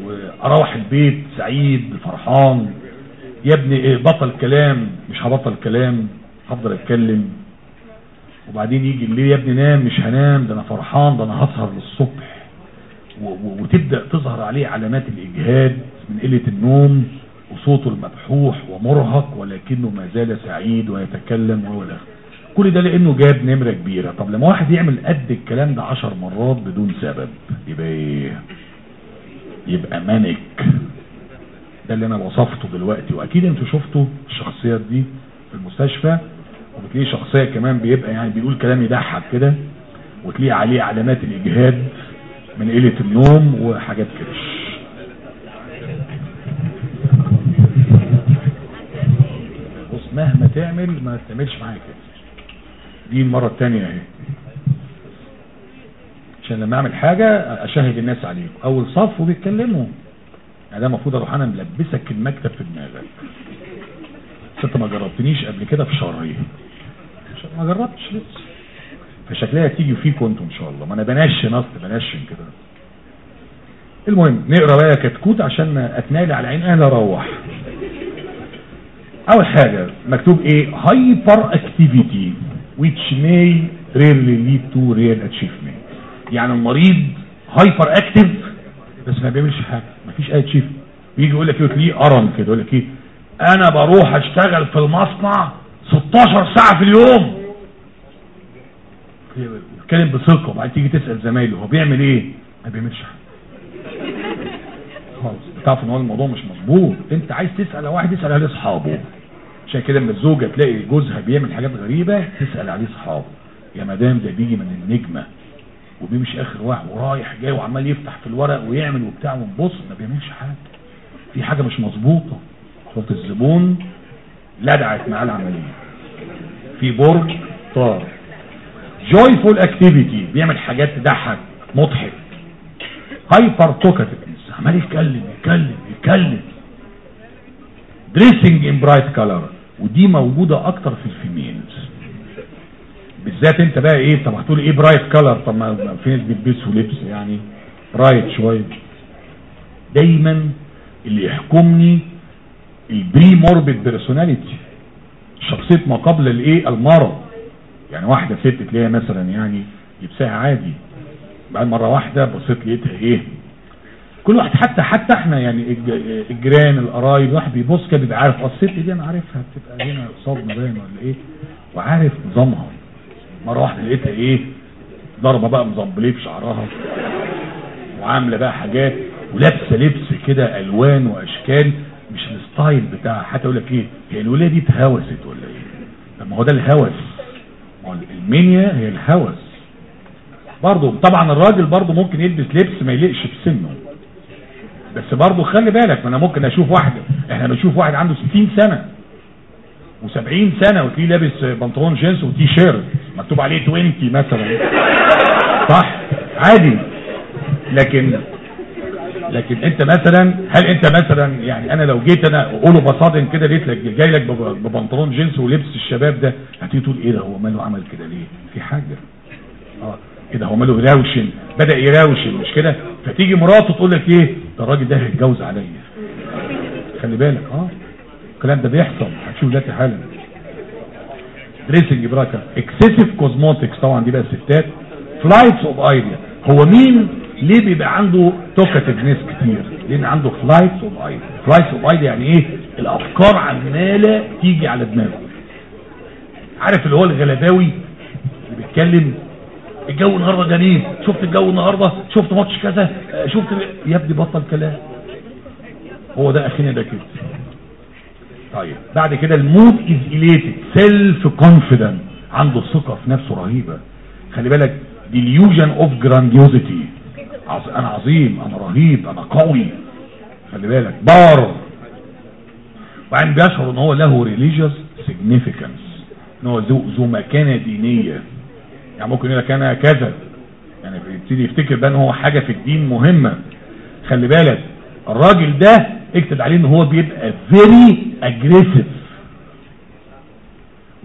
وأروح البيت سعيد فرحان. يا ابني إيه بطل كلام. مش هبطل كلام هفضل أتكلم. وبعدين يجي الليل يا ابني نام مش هنام. ده أنا فرحان ده أنا هسهر للصبح. وتبدأ تظهر عليه علامات الإجهاد. من قلة النوم وصوته المبحوح ومرهق ولكنه ما زال سعيد ويتكلم وهو كل ده لأنه جاب نمرة كبيرة. طب لما واحد يعمل قد الكلام ده عشر مرات بدون سبب يبقى إيه؟ يبقى مانك. ده اللي أنا وصفته دلوقتي. وأكيد أنتوا شفتوا الشخصيات دي في المستشفى وبتلاقيه شخصية كمان بيبقى يعني بيقول كلام يضحك كده وتلاقيه عليه علامات الإجهاد من قلة النوم وحاجات كده بص مهما تعمل ما تعملش معايا كده دي المرة التانية اهي. عشان لما أعمل حاجة أشاهد الناس عليكم أول صف وبيتكلموا. يعني ده المفروض أروح أنا ملبسك المكتب في دماغك. أنت ما جربتنيش قبل كده في شهرين عشان ما جربتش لسه. فشكلها تيجي فيكم أنتوا إن شاء الله. ما أنا بنشن اصل بنشن كده. المهم نقرأ بقى كتكوت عشان اتنالي على عين أهل أروح. أول حاجة مكتوب إيه؟ hyper activity which may rarely lead to real achievement. يعني المريض hyper active بس ما بيعملش حاجة ما فيش achieve يجي يقول لك إيه؟ قرن كده يقول لك إيه؟ أنا بروح أشتغل في المصنع 16 ساعة في اليوم. يتكلم بثقة وبعدين تيجي تسأل زمايله هو بيعمل إيه؟ ما بيعملش حاجة. بتعرف إن هو الموضوع مش مظبوط. أنت عايز تسأل على واحد اسأل عليه أصحابه. عشان كده لما الزوجة تلاقي جوزها بيعمل حاجات غريبة تسأل عليه أصحابه. يا مدام ده بيجي من النجمة وبيمشي آخر واحد ورايح جاي وعمال يفتح في الورق ويعمل وبتاع ونبص ما بيعملش حاجة. في حاجة مش مظبوطة. صوت الزبون؟ لدعت معاه العملية. في برج طار. جويفول اكتيفيتي بيعمل حاجات تضحك مضحك. hyper talkativeness عمال يتكلم يتكلم يتكلم. dressing in bright color ودي موجودة أكتر في ال females. بالذات أنت بقى إيه طب هتقول إيه bright color طب ما في ناس بيلبسوا لبس يعني bright شوية. دايما اللي يحكمني ال premorbid personality شخصيه ما قبل الإيه؟ المرض. يعني واحدة ست تلاقيها مثلا يعني لبسها عادي. بعد مرة واحدة بصيت لقيتها إيه؟ كل واحد حتى حتى إحنا يعني الج- الجيران القرايب واحد بيبص كده بيبقى عارف الست دي أنا عارفها بتبقى هنا صدمة باين ولا إيه؟ وعارف نظامها. مرة واحدة لقيتها إيه؟ ضربة بقى مزمبليه في شعرها وعاملة بقى حاجات ولابسة لبس كده ألوان وأشكال مش ال style بتاعها. حتى يقول لك إيه؟ هي الولاية دي اتهوست ولا إيه؟ طب ما هو ده الهوس. ما هو ال mania هي الهوس. برضه طبعا الراجل برضه ممكن يلبس لبس ما يليقش بسنه. بس برضه خلي بالك ما أنا ممكن أشوف واحد إحنا بنشوف واحد عنده 60 سنة و70 سنة وتلاقيه لابس بنطلون جينز وتي شيرت مكتوب عليه 20 مثلا. صح؟ عادي. لكن لكن أنت مثلا هل أنت مثلا يعني أنا لو جيت أنا أقوله بصادم كده لقيت لك جاي لك بب- ببنطلون جينز ولبس الشباب ده هتيجي تقول إيه ده؟ هو ماله عمل كده ليه؟ في حاجة. آه. كده. هو ماله يراوشن بدأ يراوشن مش كده؟ فتيجي مراته تقول لك إيه؟ ده الراجل ده هيتجوز عليا. خلي بالك آه. الكلام ده بيحصل. هتشوف دلوقتي حالا. دريسنج براكا اكسسيف كوزموتكس طبعا دي بقى الستات flight of idea هو مين؟ ليه بيبقى عنده talkativeness كتير؟ لأن عنده flight of idea flight of idea يعني إيه؟ الأفكار عمالة تيجي على دماغه. عارف اللي هو الغلباوي اللي بيتكلم الجو النهارده جميل. شفت الجو النهارده؟ شفت ماتش كذا؟ آه، شفت يا ابني بطل كلام. هو ده اخينا ده كده طيب بعد كده ال mood is elated self confident عنده ثقة في نفسه رهيبة. خلي بالك delusion of عظ... أنا عظيم أنا رهيب أنا قوي. خلي بالك بار. وبعدين بيشعر إن هو له religious significance. إن هو ذو ذو مكانة دينية. يعني ممكن يقول لك أنا كذا. يعني بيبتدي يفتكر بقى إن هو حاجة في الدين مهمة. خلي بالك الراجل ده اكتب عليه إن هو بيبقى very aggressive.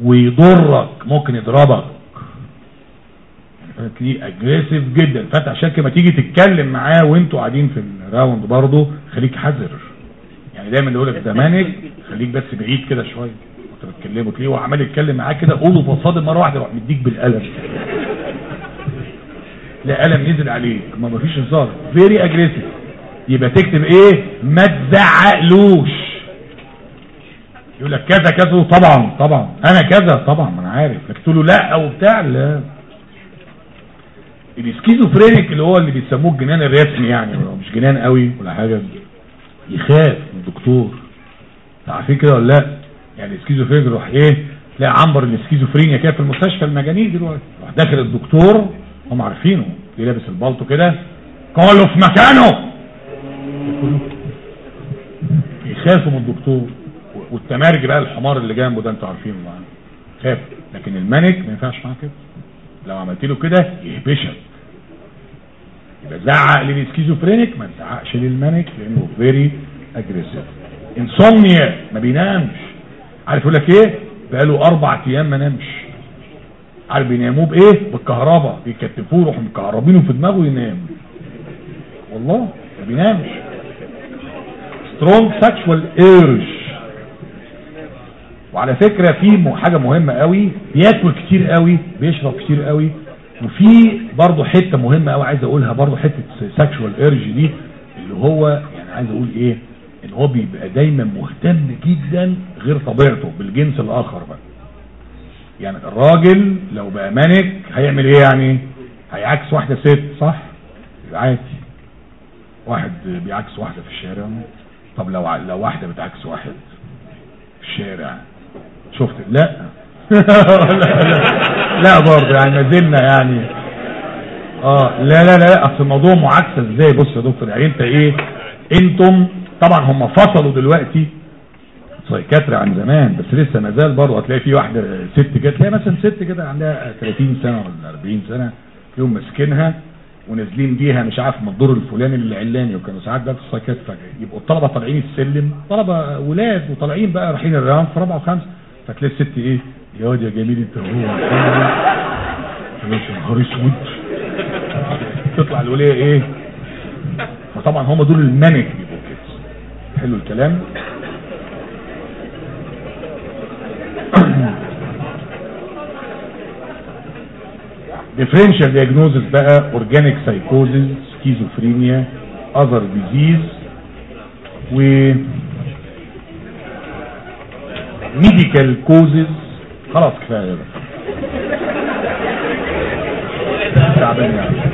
ويضرك ممكن يضربك. يعني تلاقيه aggressive جدا. فانت عشان كده ما تيجي تتكلم معاه وإنتوا قاعدين في ال round برضه خليك حذر. يعني دايما يقول لك زمانك خليك بس بعيد كده شوية. وانت بتكلمه تلاقيه هو عمال يتكلم معاه كده قوله فصادم مرة واحدة يروح مديك بالقلم. لا قلم نزل عليك ما مفيش هزار. very aggressive يبقى تكتب إيه؟ ما تزعقلوش. يقول لك كذا كذا طبعا طبعا. أنا كذا طبعا ما أنا عارف. لكن تقول له لا أو بتاع لا. ال schizophrenic اللي هو اللي بيسموه الجنان الرسمي يعني مش جنان قوي ولا حاجة يخاف من الدكتور. عارفين كده ولا لا؟ يعني السكيزوفرينيا يروح إيه تلاقي عنبر السكيزوفرينيا كده في المستشفى المجانين دلوقتي. يروح داخل الدكتور هم عارفينه تلاقيه لابس البلطو كده كله في مكانه. يخافوا من الدكتور. والتمرجي بقى الحمار اللي جنبه ده أنتوا عارفينه معاه خاف. لكن ال manic ما ينفعش معاه كده. لو عملت له كده يهبشك. يبقى زعق لل schizophrenic ما تزعقش لل manic لأنه very aggressive insomnia ما بينامش. عارف يقول لك إيه؟ بقاله أربع أيام ما نامش. عارف بيناموه بإيه؟ بالكهرباء. بيكتفوه يروحوا مكهربينه في دماغه ينام. والله ما بينامش. strong sexual urge وعلى فكرة في حاجة مهمة قوي. بياكل كتير قوي بيشرب كتير قوي. وفي برضه حتة مهمة قوي عايز أقولها برضه حتة sexual urge دي اللي هو يعني عايز أقول إيه؟ إن هو بيبقى دايما مهتم جدا غير طبيعته بالجنس الآخر بقى. يعني الراجل لو بقى مانك هيعمل إيه يعني؟ هيعكس واحدة ست صح؟ عادي. واحد بيعكس واحدة في الشارع. طب لو لو واحدة بتعكس واحد في الشارع شفت؟ لا. لا لا, لا برضه يعني ما زلنا يعني. آه لا لا لا أصل الموضوع معاكسه إزاي؟ بص يا دكتور يعني أنت إيه؟ أنتم طبعا هم فصلوا دلوقتي. psychiatry عن زمان بس لسه ما زال برضه هتلاقي في واحدة ست كده تلاقي مثلا ست كده عندها 30 سنة ولا 40 سنة يوم ماسكينها ونازلين بيها مش عارف من الدور الفلاني للعلاني وكانوا ساعات بقى في ال psychiatry فجاه يبقوا الطلبة طالعين السلم طلبة ولاد وطالعين بقى رايحين ال round في رابعة وخمسة فتلاقي الست إيه؟ يا واد يا جميل أنت هو يا نهار أسود. تطلع الولية إيه؟ فطبعا هم دول كده حلو الكلام differential diagnosis بقى organic psychosis schizophrenia other disease و medical causes خلاص كفايه بقى تعبان يعني